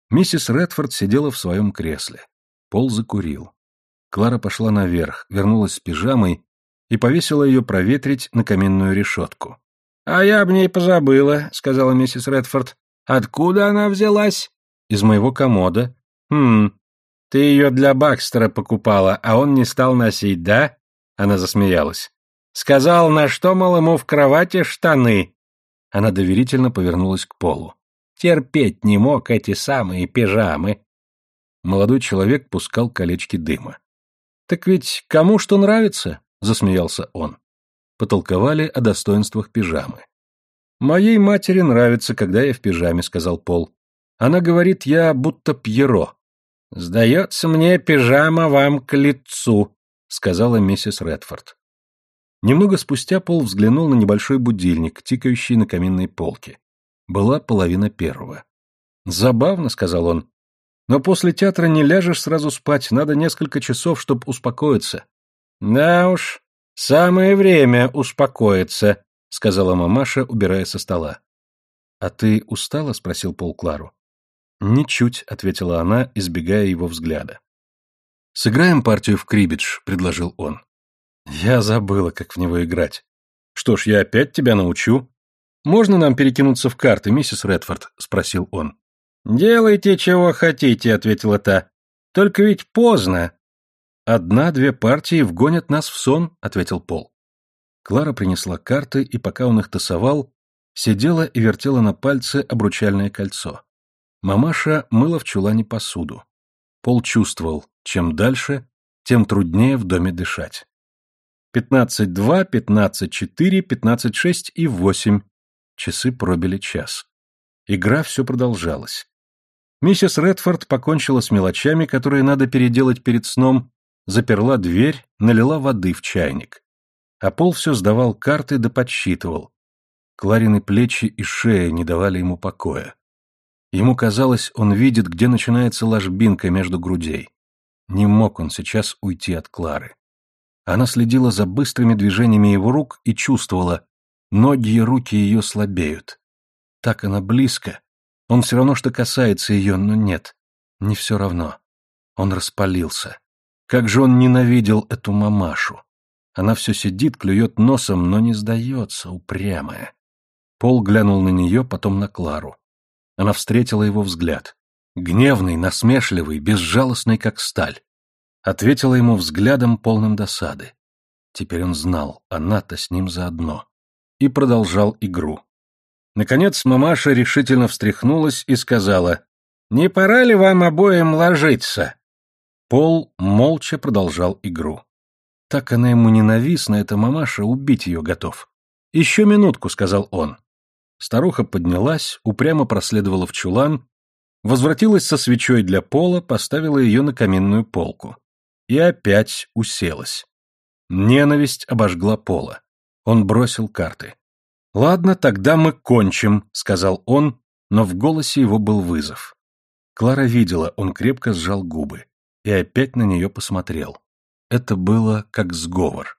Миссис Редфорд сидела в своем кресле. Пол закурил. Клара пошла наверх, вернулась с пижамой и повесила ее проветрить на каменную решетку. «А я об ней позабыла», — сказала миссис Редфорд. «Откуда она взялась?» «Из моего комода». «Хм, ты ее для Бакстера покупала, а он не стал носить, да?» Она засмеялась. Сказал, на что, мол, в кровати штаны. Она доверительно повернулась к полу. Терпеть не мог эти самые пижамы. Молодой человек пускал колечки дыма. «Так ведь кому что нравится?» — засмеялся он. Потолковали о достоинствах пижамы. «Моей матери нравится, когда я в пижаме», — сказал Пол. «Она говорит, я будто Пьеро». «Сдается мне, пижама вам к лицу», — сказала миссис Редфорд. Немного спустя Пол взглянул на небольшой будильник, тикающий на каминной полке. Была половина первого. «Забавно», — сказал он. «Но после театра не ляжешь сразу спать, надо несколько часов, чтобы успокоиться». «Да уж, самое время успокоиться», — сказала мамаша, убирая со стола. «А ты устала?» — спросил Пол Клару. «Ничуть», — ответила она, избегая его взгляда. «Сыграем партию в крибидж», — предложил он. Я забыла, как в него играть. Что ж, я опять тебя научу. Можно нам перекинуться в карты, миссис Редфорд? спросил он. Делайте, чего хотите, ответила та. Только ведь поздно. Одна-две партии вгонят нас в сон, ответил Пол. Клара принесла карты, и пока он их тасовал, сидела и вертела на пальце обручальное кольцо. Мамаша мыла в чулане посуду. Пол чувствовал, чем дальше, тем труднее в доме дышать. 15-2, 15-4, 15-6 и 8. Часы пробили час. Игра все продолжалась. Миссис Редфорд покончила с мелочами, которые надо переделать перед сном, заперла дверь, налила воды в чайник. А Пол все сдавал карты да подсчитывал. Кларины плечи и шея не давали ему покоя. Ему казалось, он видит, где начинается ложбинка между грудей. Не мог он сейчас уйти от Клары. Она следила за быстрыми движениями его рук и чувствовала, ноги и руки ее слабеют. Так она близко. Он все равно, что касается ее, но нет, не все равно. Он распалился. Как же он ненавидел эту мамашу. Она все сидит, клюет носом, но не сдается, упрямая. Пол глянул на нее, потом на Клару. Она встретила его взгляд. Гневный, насмешливый, безжалостный, как сталь ответила ему взглядом полным досады. Теперь он знал, она-то с ним заодно. И продолжал игру. Наконец мамаша решительно встряхнулась и сказала, «Не пора ли вам обоим ложиться?» Пол молча продолжал игру. Так она ему ненавистна, эта мамаша, убить ее готов. «Еще минутку», — сказал он. Старуха поднялась, упрямо проследовала в чулан, возвратилась со свечой для пола, поставила ее на каминную полку и опять уселась. Ненависть обожгла пола. Он бросил карты. «Ладно, тогда мы кончим», — сказал он, но в голосе его был вызов. Клара видела, он крепко сжал губы и опять на нее посмотрел. Это было как сговор.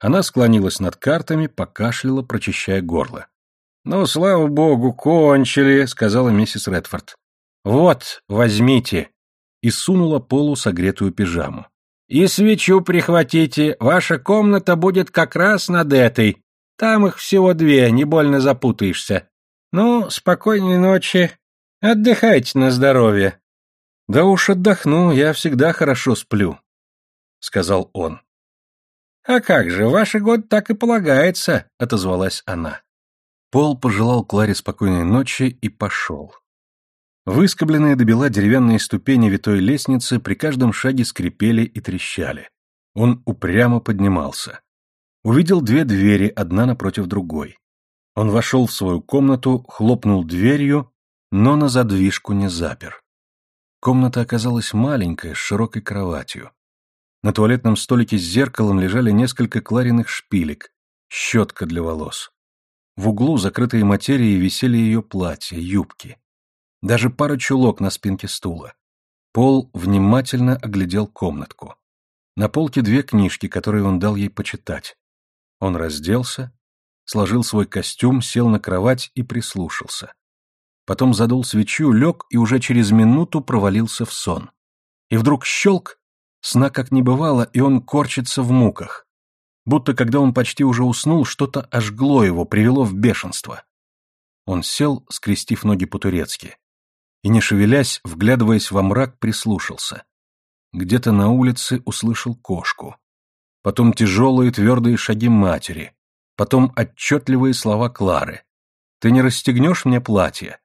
Она склонилась над картами, покашляла, прочищая горло. «Ну, слава богу, кончили», — сказала миссис Редфорд. «Вот, возьмите», и сунула Полу согретую пижаму. И свечу прихватите, ваша комната будет как раз над этой. Там их всего две, не больно запутаешься. Ну, спокойной ночи. Отдыхайте на здоровье. Да уж отдохну, я всегда хорошо сплю. Сказал он. «А как же, ваши год так и полагается», — отозвалась она. Пол пожелал Кларе спокойной ночи и пошел. Выскобленные до бела деревянные ступени витой лестницы при каждом шаге скрипели и трещали. Он упрямо поднимался. Увидел две двери, одна напротив другой. Он вошел в свою комнату, хлопнул дверью, но на задвижку не запер. Комната оказалась маленькая, с широкой кроватью. На туалетном столике с зеркалом лежали несколько клариных шпилек, щетка для волос. В углу, закрытые материей, висели ее платья, юбки. Даже пара чулок на спинке стула. Пол внимательно оглядел комнатку. На полке две книжки, которые он дал ей почитать. Он разделся, сложил свой костюм, сел на кровать и прислушался. Потом задул свечу, лег и уже через минуту провалился в сон. И вдруг щелк, сна как не бывало, и он корчится в муках. Будто когда он почти уже уснул, что-то ожгло его, привело в бешенство. Он сел, скрестив ноги по-турецки и, не шевелясь, вглядываясь во мрак, прислушался. Где-то на улице услышал кошку. Потом тяжелые твердые шаги матери. Потом отчетливые слова Клары. «Ты не расстегнешь мне платье?»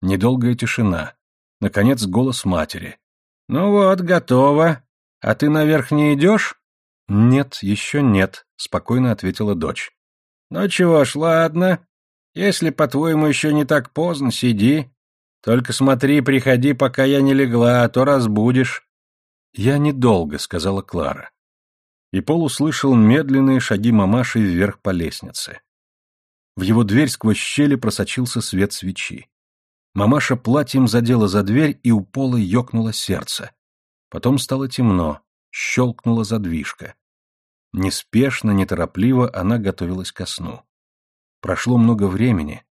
Недолгая тишина. Наконец голос матери. «Ну вот, готово. А ты наверх не идешь?» «Нет, еще нет», — спокойно ответила дочь. «Ну чего ж, ладно. Если, по-твоему, еще не так поздно, сиди. Только смотри, приходи, пока я не легла, а то разбудишь. Я недолго, сказала Клара. И Пол услышал медленные шаги мамаши вверх по лестнице. В его дверь сквозь щели просочился свет свечи. Мамаша платьем задела за дверь, и у Пола ёкнуло сердце. Потом стало темно, щелкнула задвижка. Неспешно, неторопливо она готовилась ко сну. Прошло много времени.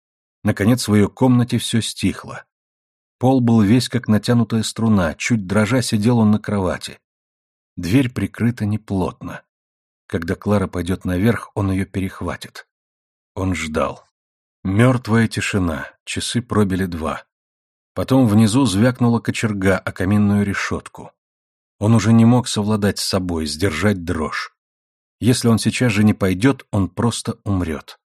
Наконец в ее комнате все стихло. Пол был весь как натянутая струна, чуть дрожа сидел он на кровати. Дверь прикрыта неплотно. Когда Клара пойдет наверх, он ее перехватит. Он ждал. Мертвая тишина, часы пробили два. Потом внизу звякнула кочерга о каминную решетку. Он уже не мог совладать с собой, сдержать дрожь. Если он сейчас же не пойдет, он просто умрет.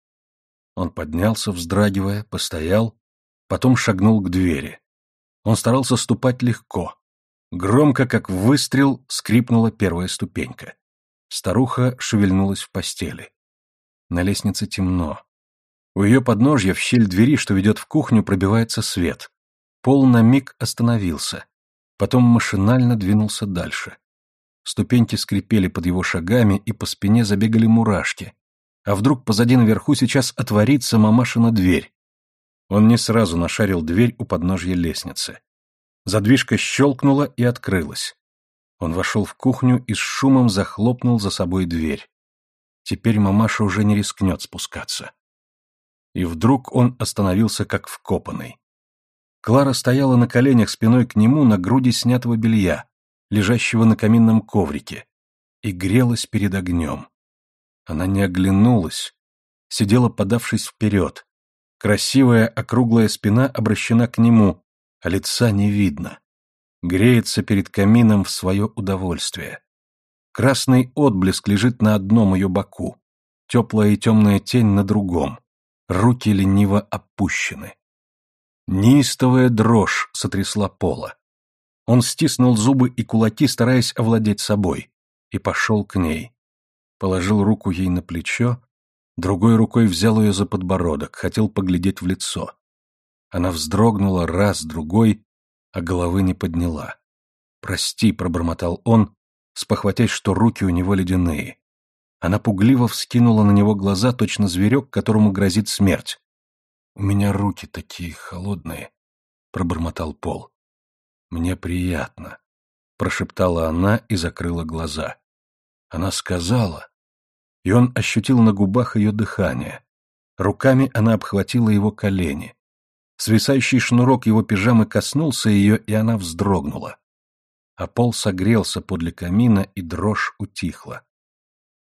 Он поднялся, вздрагивая, постоял, потом шагнул к двери. Он старался ступать легко. Громко, как выстрел, скрипнула первая ступенька. Старуха шевельнулась в постели. На лестнице темно. У ее подножья в щель двери, что ведет в кухню, пробивается свет. Пол на миг остановился. Потом машинально двинулся дальше. Ступеньки скрипели под его шагами, и по спине забегали мурашки. А вдруг позади наверху сейчас отворится мамашина дверь, он не сразу нашарил дверь у подножья лестницы. Задвижка щелкнула и открылась. Он вошел в кухню и с шумом захлопнул за собой дверь. Теперь мамаша уже не рискнет спускаться. И вдруг он остановился как вкопанный. Клара стояла на коленях спиной к нему на груди снятого белья, лежащего на каминном коврике, и грелась перед огнем. Она не оглянулась, сидела подавшись вперед, Красивая округлая спина обращена к нему, а лица не видно. Греется перед камином в свое удовольствие. Красный отблеск лежит на одном ее боку, теплая и темная тень на другом. Руки лениво опущены. Неистовая дрожь сотрясла пола. Он стиснул зубы и кулаки, стараясь овладеть собой, и пошел к ней. Положил руку ей на плечо, Другой рукой взял ее за подбородок, хотел поглядеть в лицо. Она вздрогнула раз, другой, а головы не подняла. «Прости», — пробормотал он, спохватясь, что руки у него ледяные. Она пугливо вскинула на него глаза, точно зверек, которому грозит смерть. «У меня руки такие холодные», — пробормотал Пол. «Мне приятно», — прошептала она и закрыла глаза. Она сказала, и он ощутил на губах ее дыхание. Руками она обхватила его колени. Свисающий шнурок его пижамы коснулся ее, и она вздрогнула. А пол согрелся подле камина, и дрожь утихла.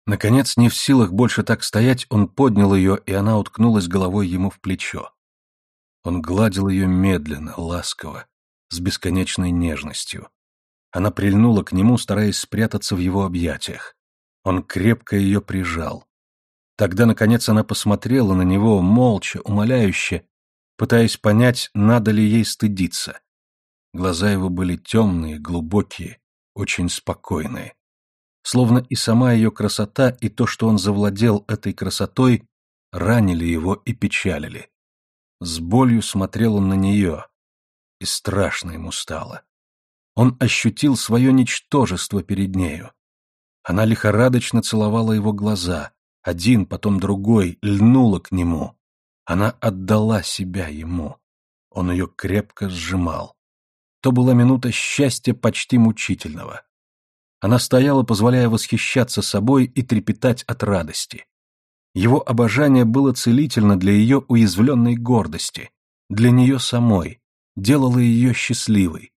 Наконец, не в силах больше так стоять, он поднял ее, и она уткнулась головой ему в плечо. Он гладил ее медленно, ласково, с бесконечной нежностью. Она прильнула к нему, стараясь спрятаться в его объятиях. Он крепко ее прижал. Тогда, наконец, она посмотрела на него, молча, умоляюще, пытаясь понять, надо ли ей стыдиться. Глаза его были темные, глубокие, очень спокойные. Словно и сама ее красота, и то, что он завладел этой красотой, ранили его и печалили. С болью смотрел он на нее, и страшно ему стало. Он ощутил свое ничтожество перед нею. Она лихорадочно целовала его глаза, один, потом другой, льнула к нему. Она отдала себя ему. Он ее крепко сжимал. То была минута счастья почти мучительного. Она стояла, позволяя восхищаться собой и трепетать от радости. Его обожание было целительно для ее уязвленной гордости, для нее самой, делало ее счастливой,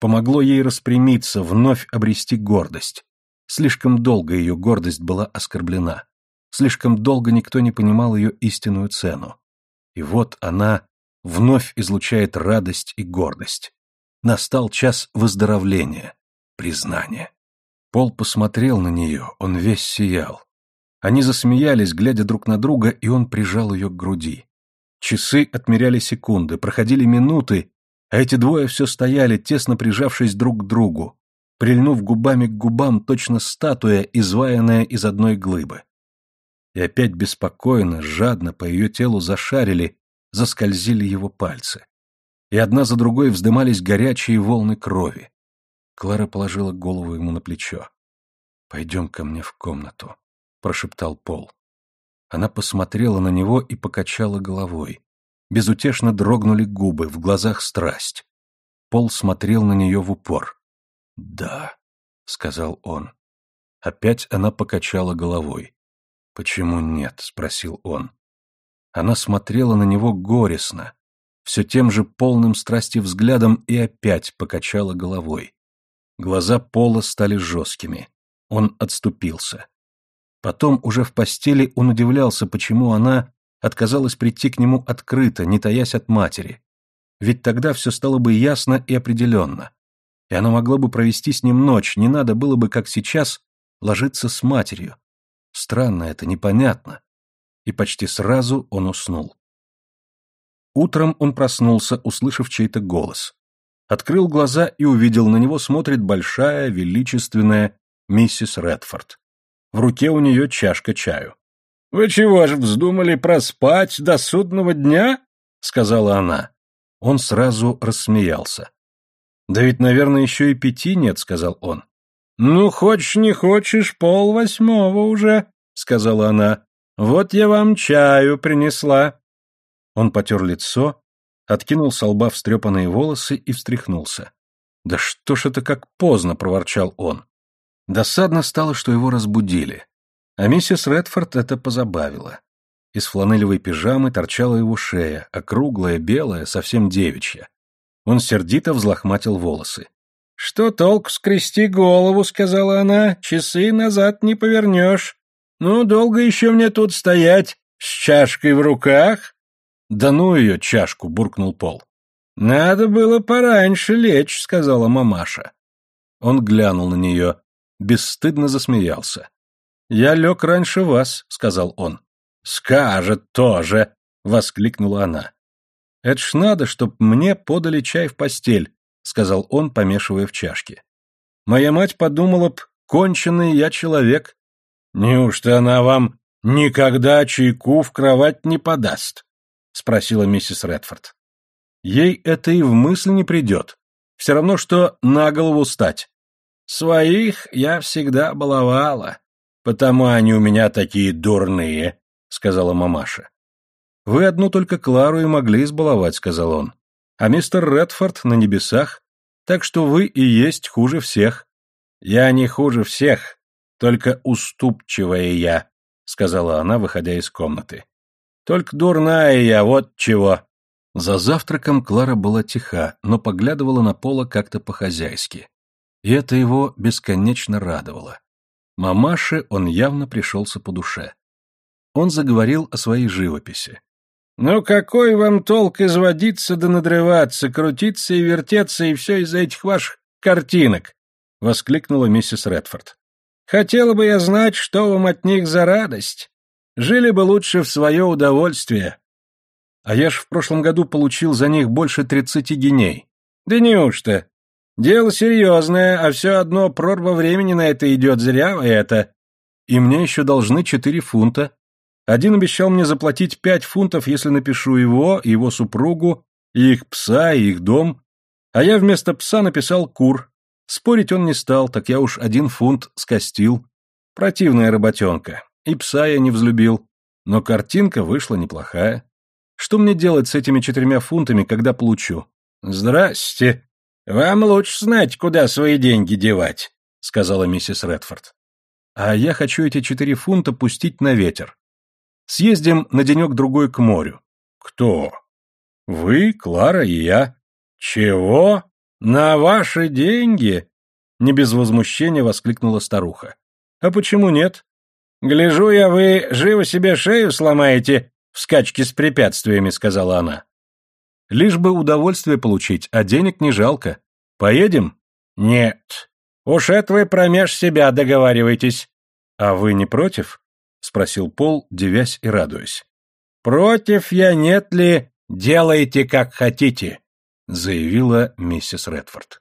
помогло ей распрямиться, вновь обрести гордость. Слишком долго ее гордость была оскорблена. Слишком долго никто не понимал ее истинную цену. И вот она вновь излучает радость и гордость. Настал час выздоровления, признания. Пол посмотрел на нее, он весь сиял. Они засмеялись, глядя друг на друга, и он прижал ее к груди. Часы отмеряли секунды, проходили минуты, а эти двое все стояли, тесно прижавшись друг к другу, прильнув губами к губам, точно статуя, изваянная из одной глыбы. И опять беспокойно, жадно по ее телу зашарили, заскользили его пальцы. И одна за другой вздымались горячие волны крови. Клара положила голову ему на плечо. «Пойдем ко мне в комнату», прошептал Пол. Она посмотрела на него и покачала головой. Безутешно дрогнули губы, в глазах страсть. Пол смотрел на нее в упор. «Да», — сказал он. Опять она покачала головой. «Почему нет?» — спросил он. Она смотрела на него горестно, все тем же полным страсти взглядом и опять покачала головой. Глаза Пола стали жесткими. Он отступился. Потом, уже в постели, он удивлялся, почему она отказалась прийти к нему открыто, не таясь от матери. Ведь тогда все стало бы ясно и определенно. И она могла бы провести с ним ночь, не надо было бы, как сейчас, ложиться с матерью. Странно это, непонятно. И почти сразу он уснул. Утром он проснулся, услышав чей-то голос. Открыл глаза и увидел, на него смотрит большая, величественная миссис Редфорд. В руке у нее чашка чаю. «Вы чего же вздумали проспать до судного дня?» — сказала она. Он сразу рассмеялся. «Да ведь, наверное, еще и пяти нет», — сказал он. «Ну, хочешь не хочешь, пол восьмого уже», — сказала она. «Вот я вам чаю принесла». Он потер лицо, откинул со лба встрепанные волосы и встряхнулся. «Да что ж это как поздно!» — проворчал он. Досадно стало, что его разбудили. А миссис Редфорд это позабавило. Из фланелевой пижамы торчала его шея, округлая, белая, совсем девичья. Он сердито взлохматил волосы. «Что толк скрести голову?» — сказала она. «Часы назад не повернешь. Ну, долго еще мне тут стоять, с чашкой в руках?» «Да ну ее, чашку!» — буркнул Пол. «Надо было пораньше лечь», — сказала мамаша. Он глянул на нее бесстыдно засмеялся. «Я лег раньше вас», — сказал он. «Скажет тоже», — воскликнула она. «Это ж надо, чтоб мне подали чай в постель», — сказал он, помешивая в чашке. «Моя мать подумала б, конченый я человек». «Неужто она вам никогда чайку в кровать не подаст?» — спросила миссис Редфорд. «Ей это и в мысль не придет. Все равно, что на голову стать. Своих я всегда баловала, потому они у меня такие дурные, сказала мамаша. Вы одну только Клару и могли избаловать, сказал он. А мистер Редфорд на небесах, так что вы и есть хуже всех. Я не хуже всех, только уступчивая я, сказала она, выходя из комнаты. Только дурная я, вот чего. За завтраком Клара была тиха, но поглядывала на Пола как-то по-хозяйски. И это его бесконечно радовало. Мамаше он явно пришелся по душе. Он заговорил о своей живописи. «Ну какой вам толк изводиться да надрываться, крутиться и вертеться, и все из-за этих ваших картинок? воскликнула миссис Редфорд. «Хотела бы я знать, что вам от них за радость. Жили бы лучше в свое удовольствие». «А я ж в прошлом году получил за них больше тридцати геней». «Да неужто? Дело серьезное, а все одно прорва времени на это идет, зря это». «И мне еще должны четыре фунта. Один обещал мне заплатить пять фунтов, если напишу его, его супругу, их пса, и их дом. А я вместо пса написал кур. Спорить он не стал, так я уж один фунт скостил. Противная работенка. И пса я не взлюбил. Но картинка вышла неплохая. Что мне делать с этими четырьмя фунтами, когда получу? Здрасте. Вам лучше знать, куда свои деньги девать, сказала миссис Редфорд. А я хочу эти четыре фунта пустить на ветер. Съездим на денек-другой к морю. Кто? Вы, Клара и я. Чего? На ваши деньги? Не без возмущения воскликнула старуха. А почему нет? Гляжу я, вы живо себе шею сломаете в скачке с препятствиями, сказала она. Лишь бы удовольствие получить, а денег не жалко. Поедем? Нет. Уж это вы промеж себя договариваетесь. А вы не против? спросил Пол, девясь и радуясь. Против я нет ли, делайте как хотите, заявила миссис Редфорд.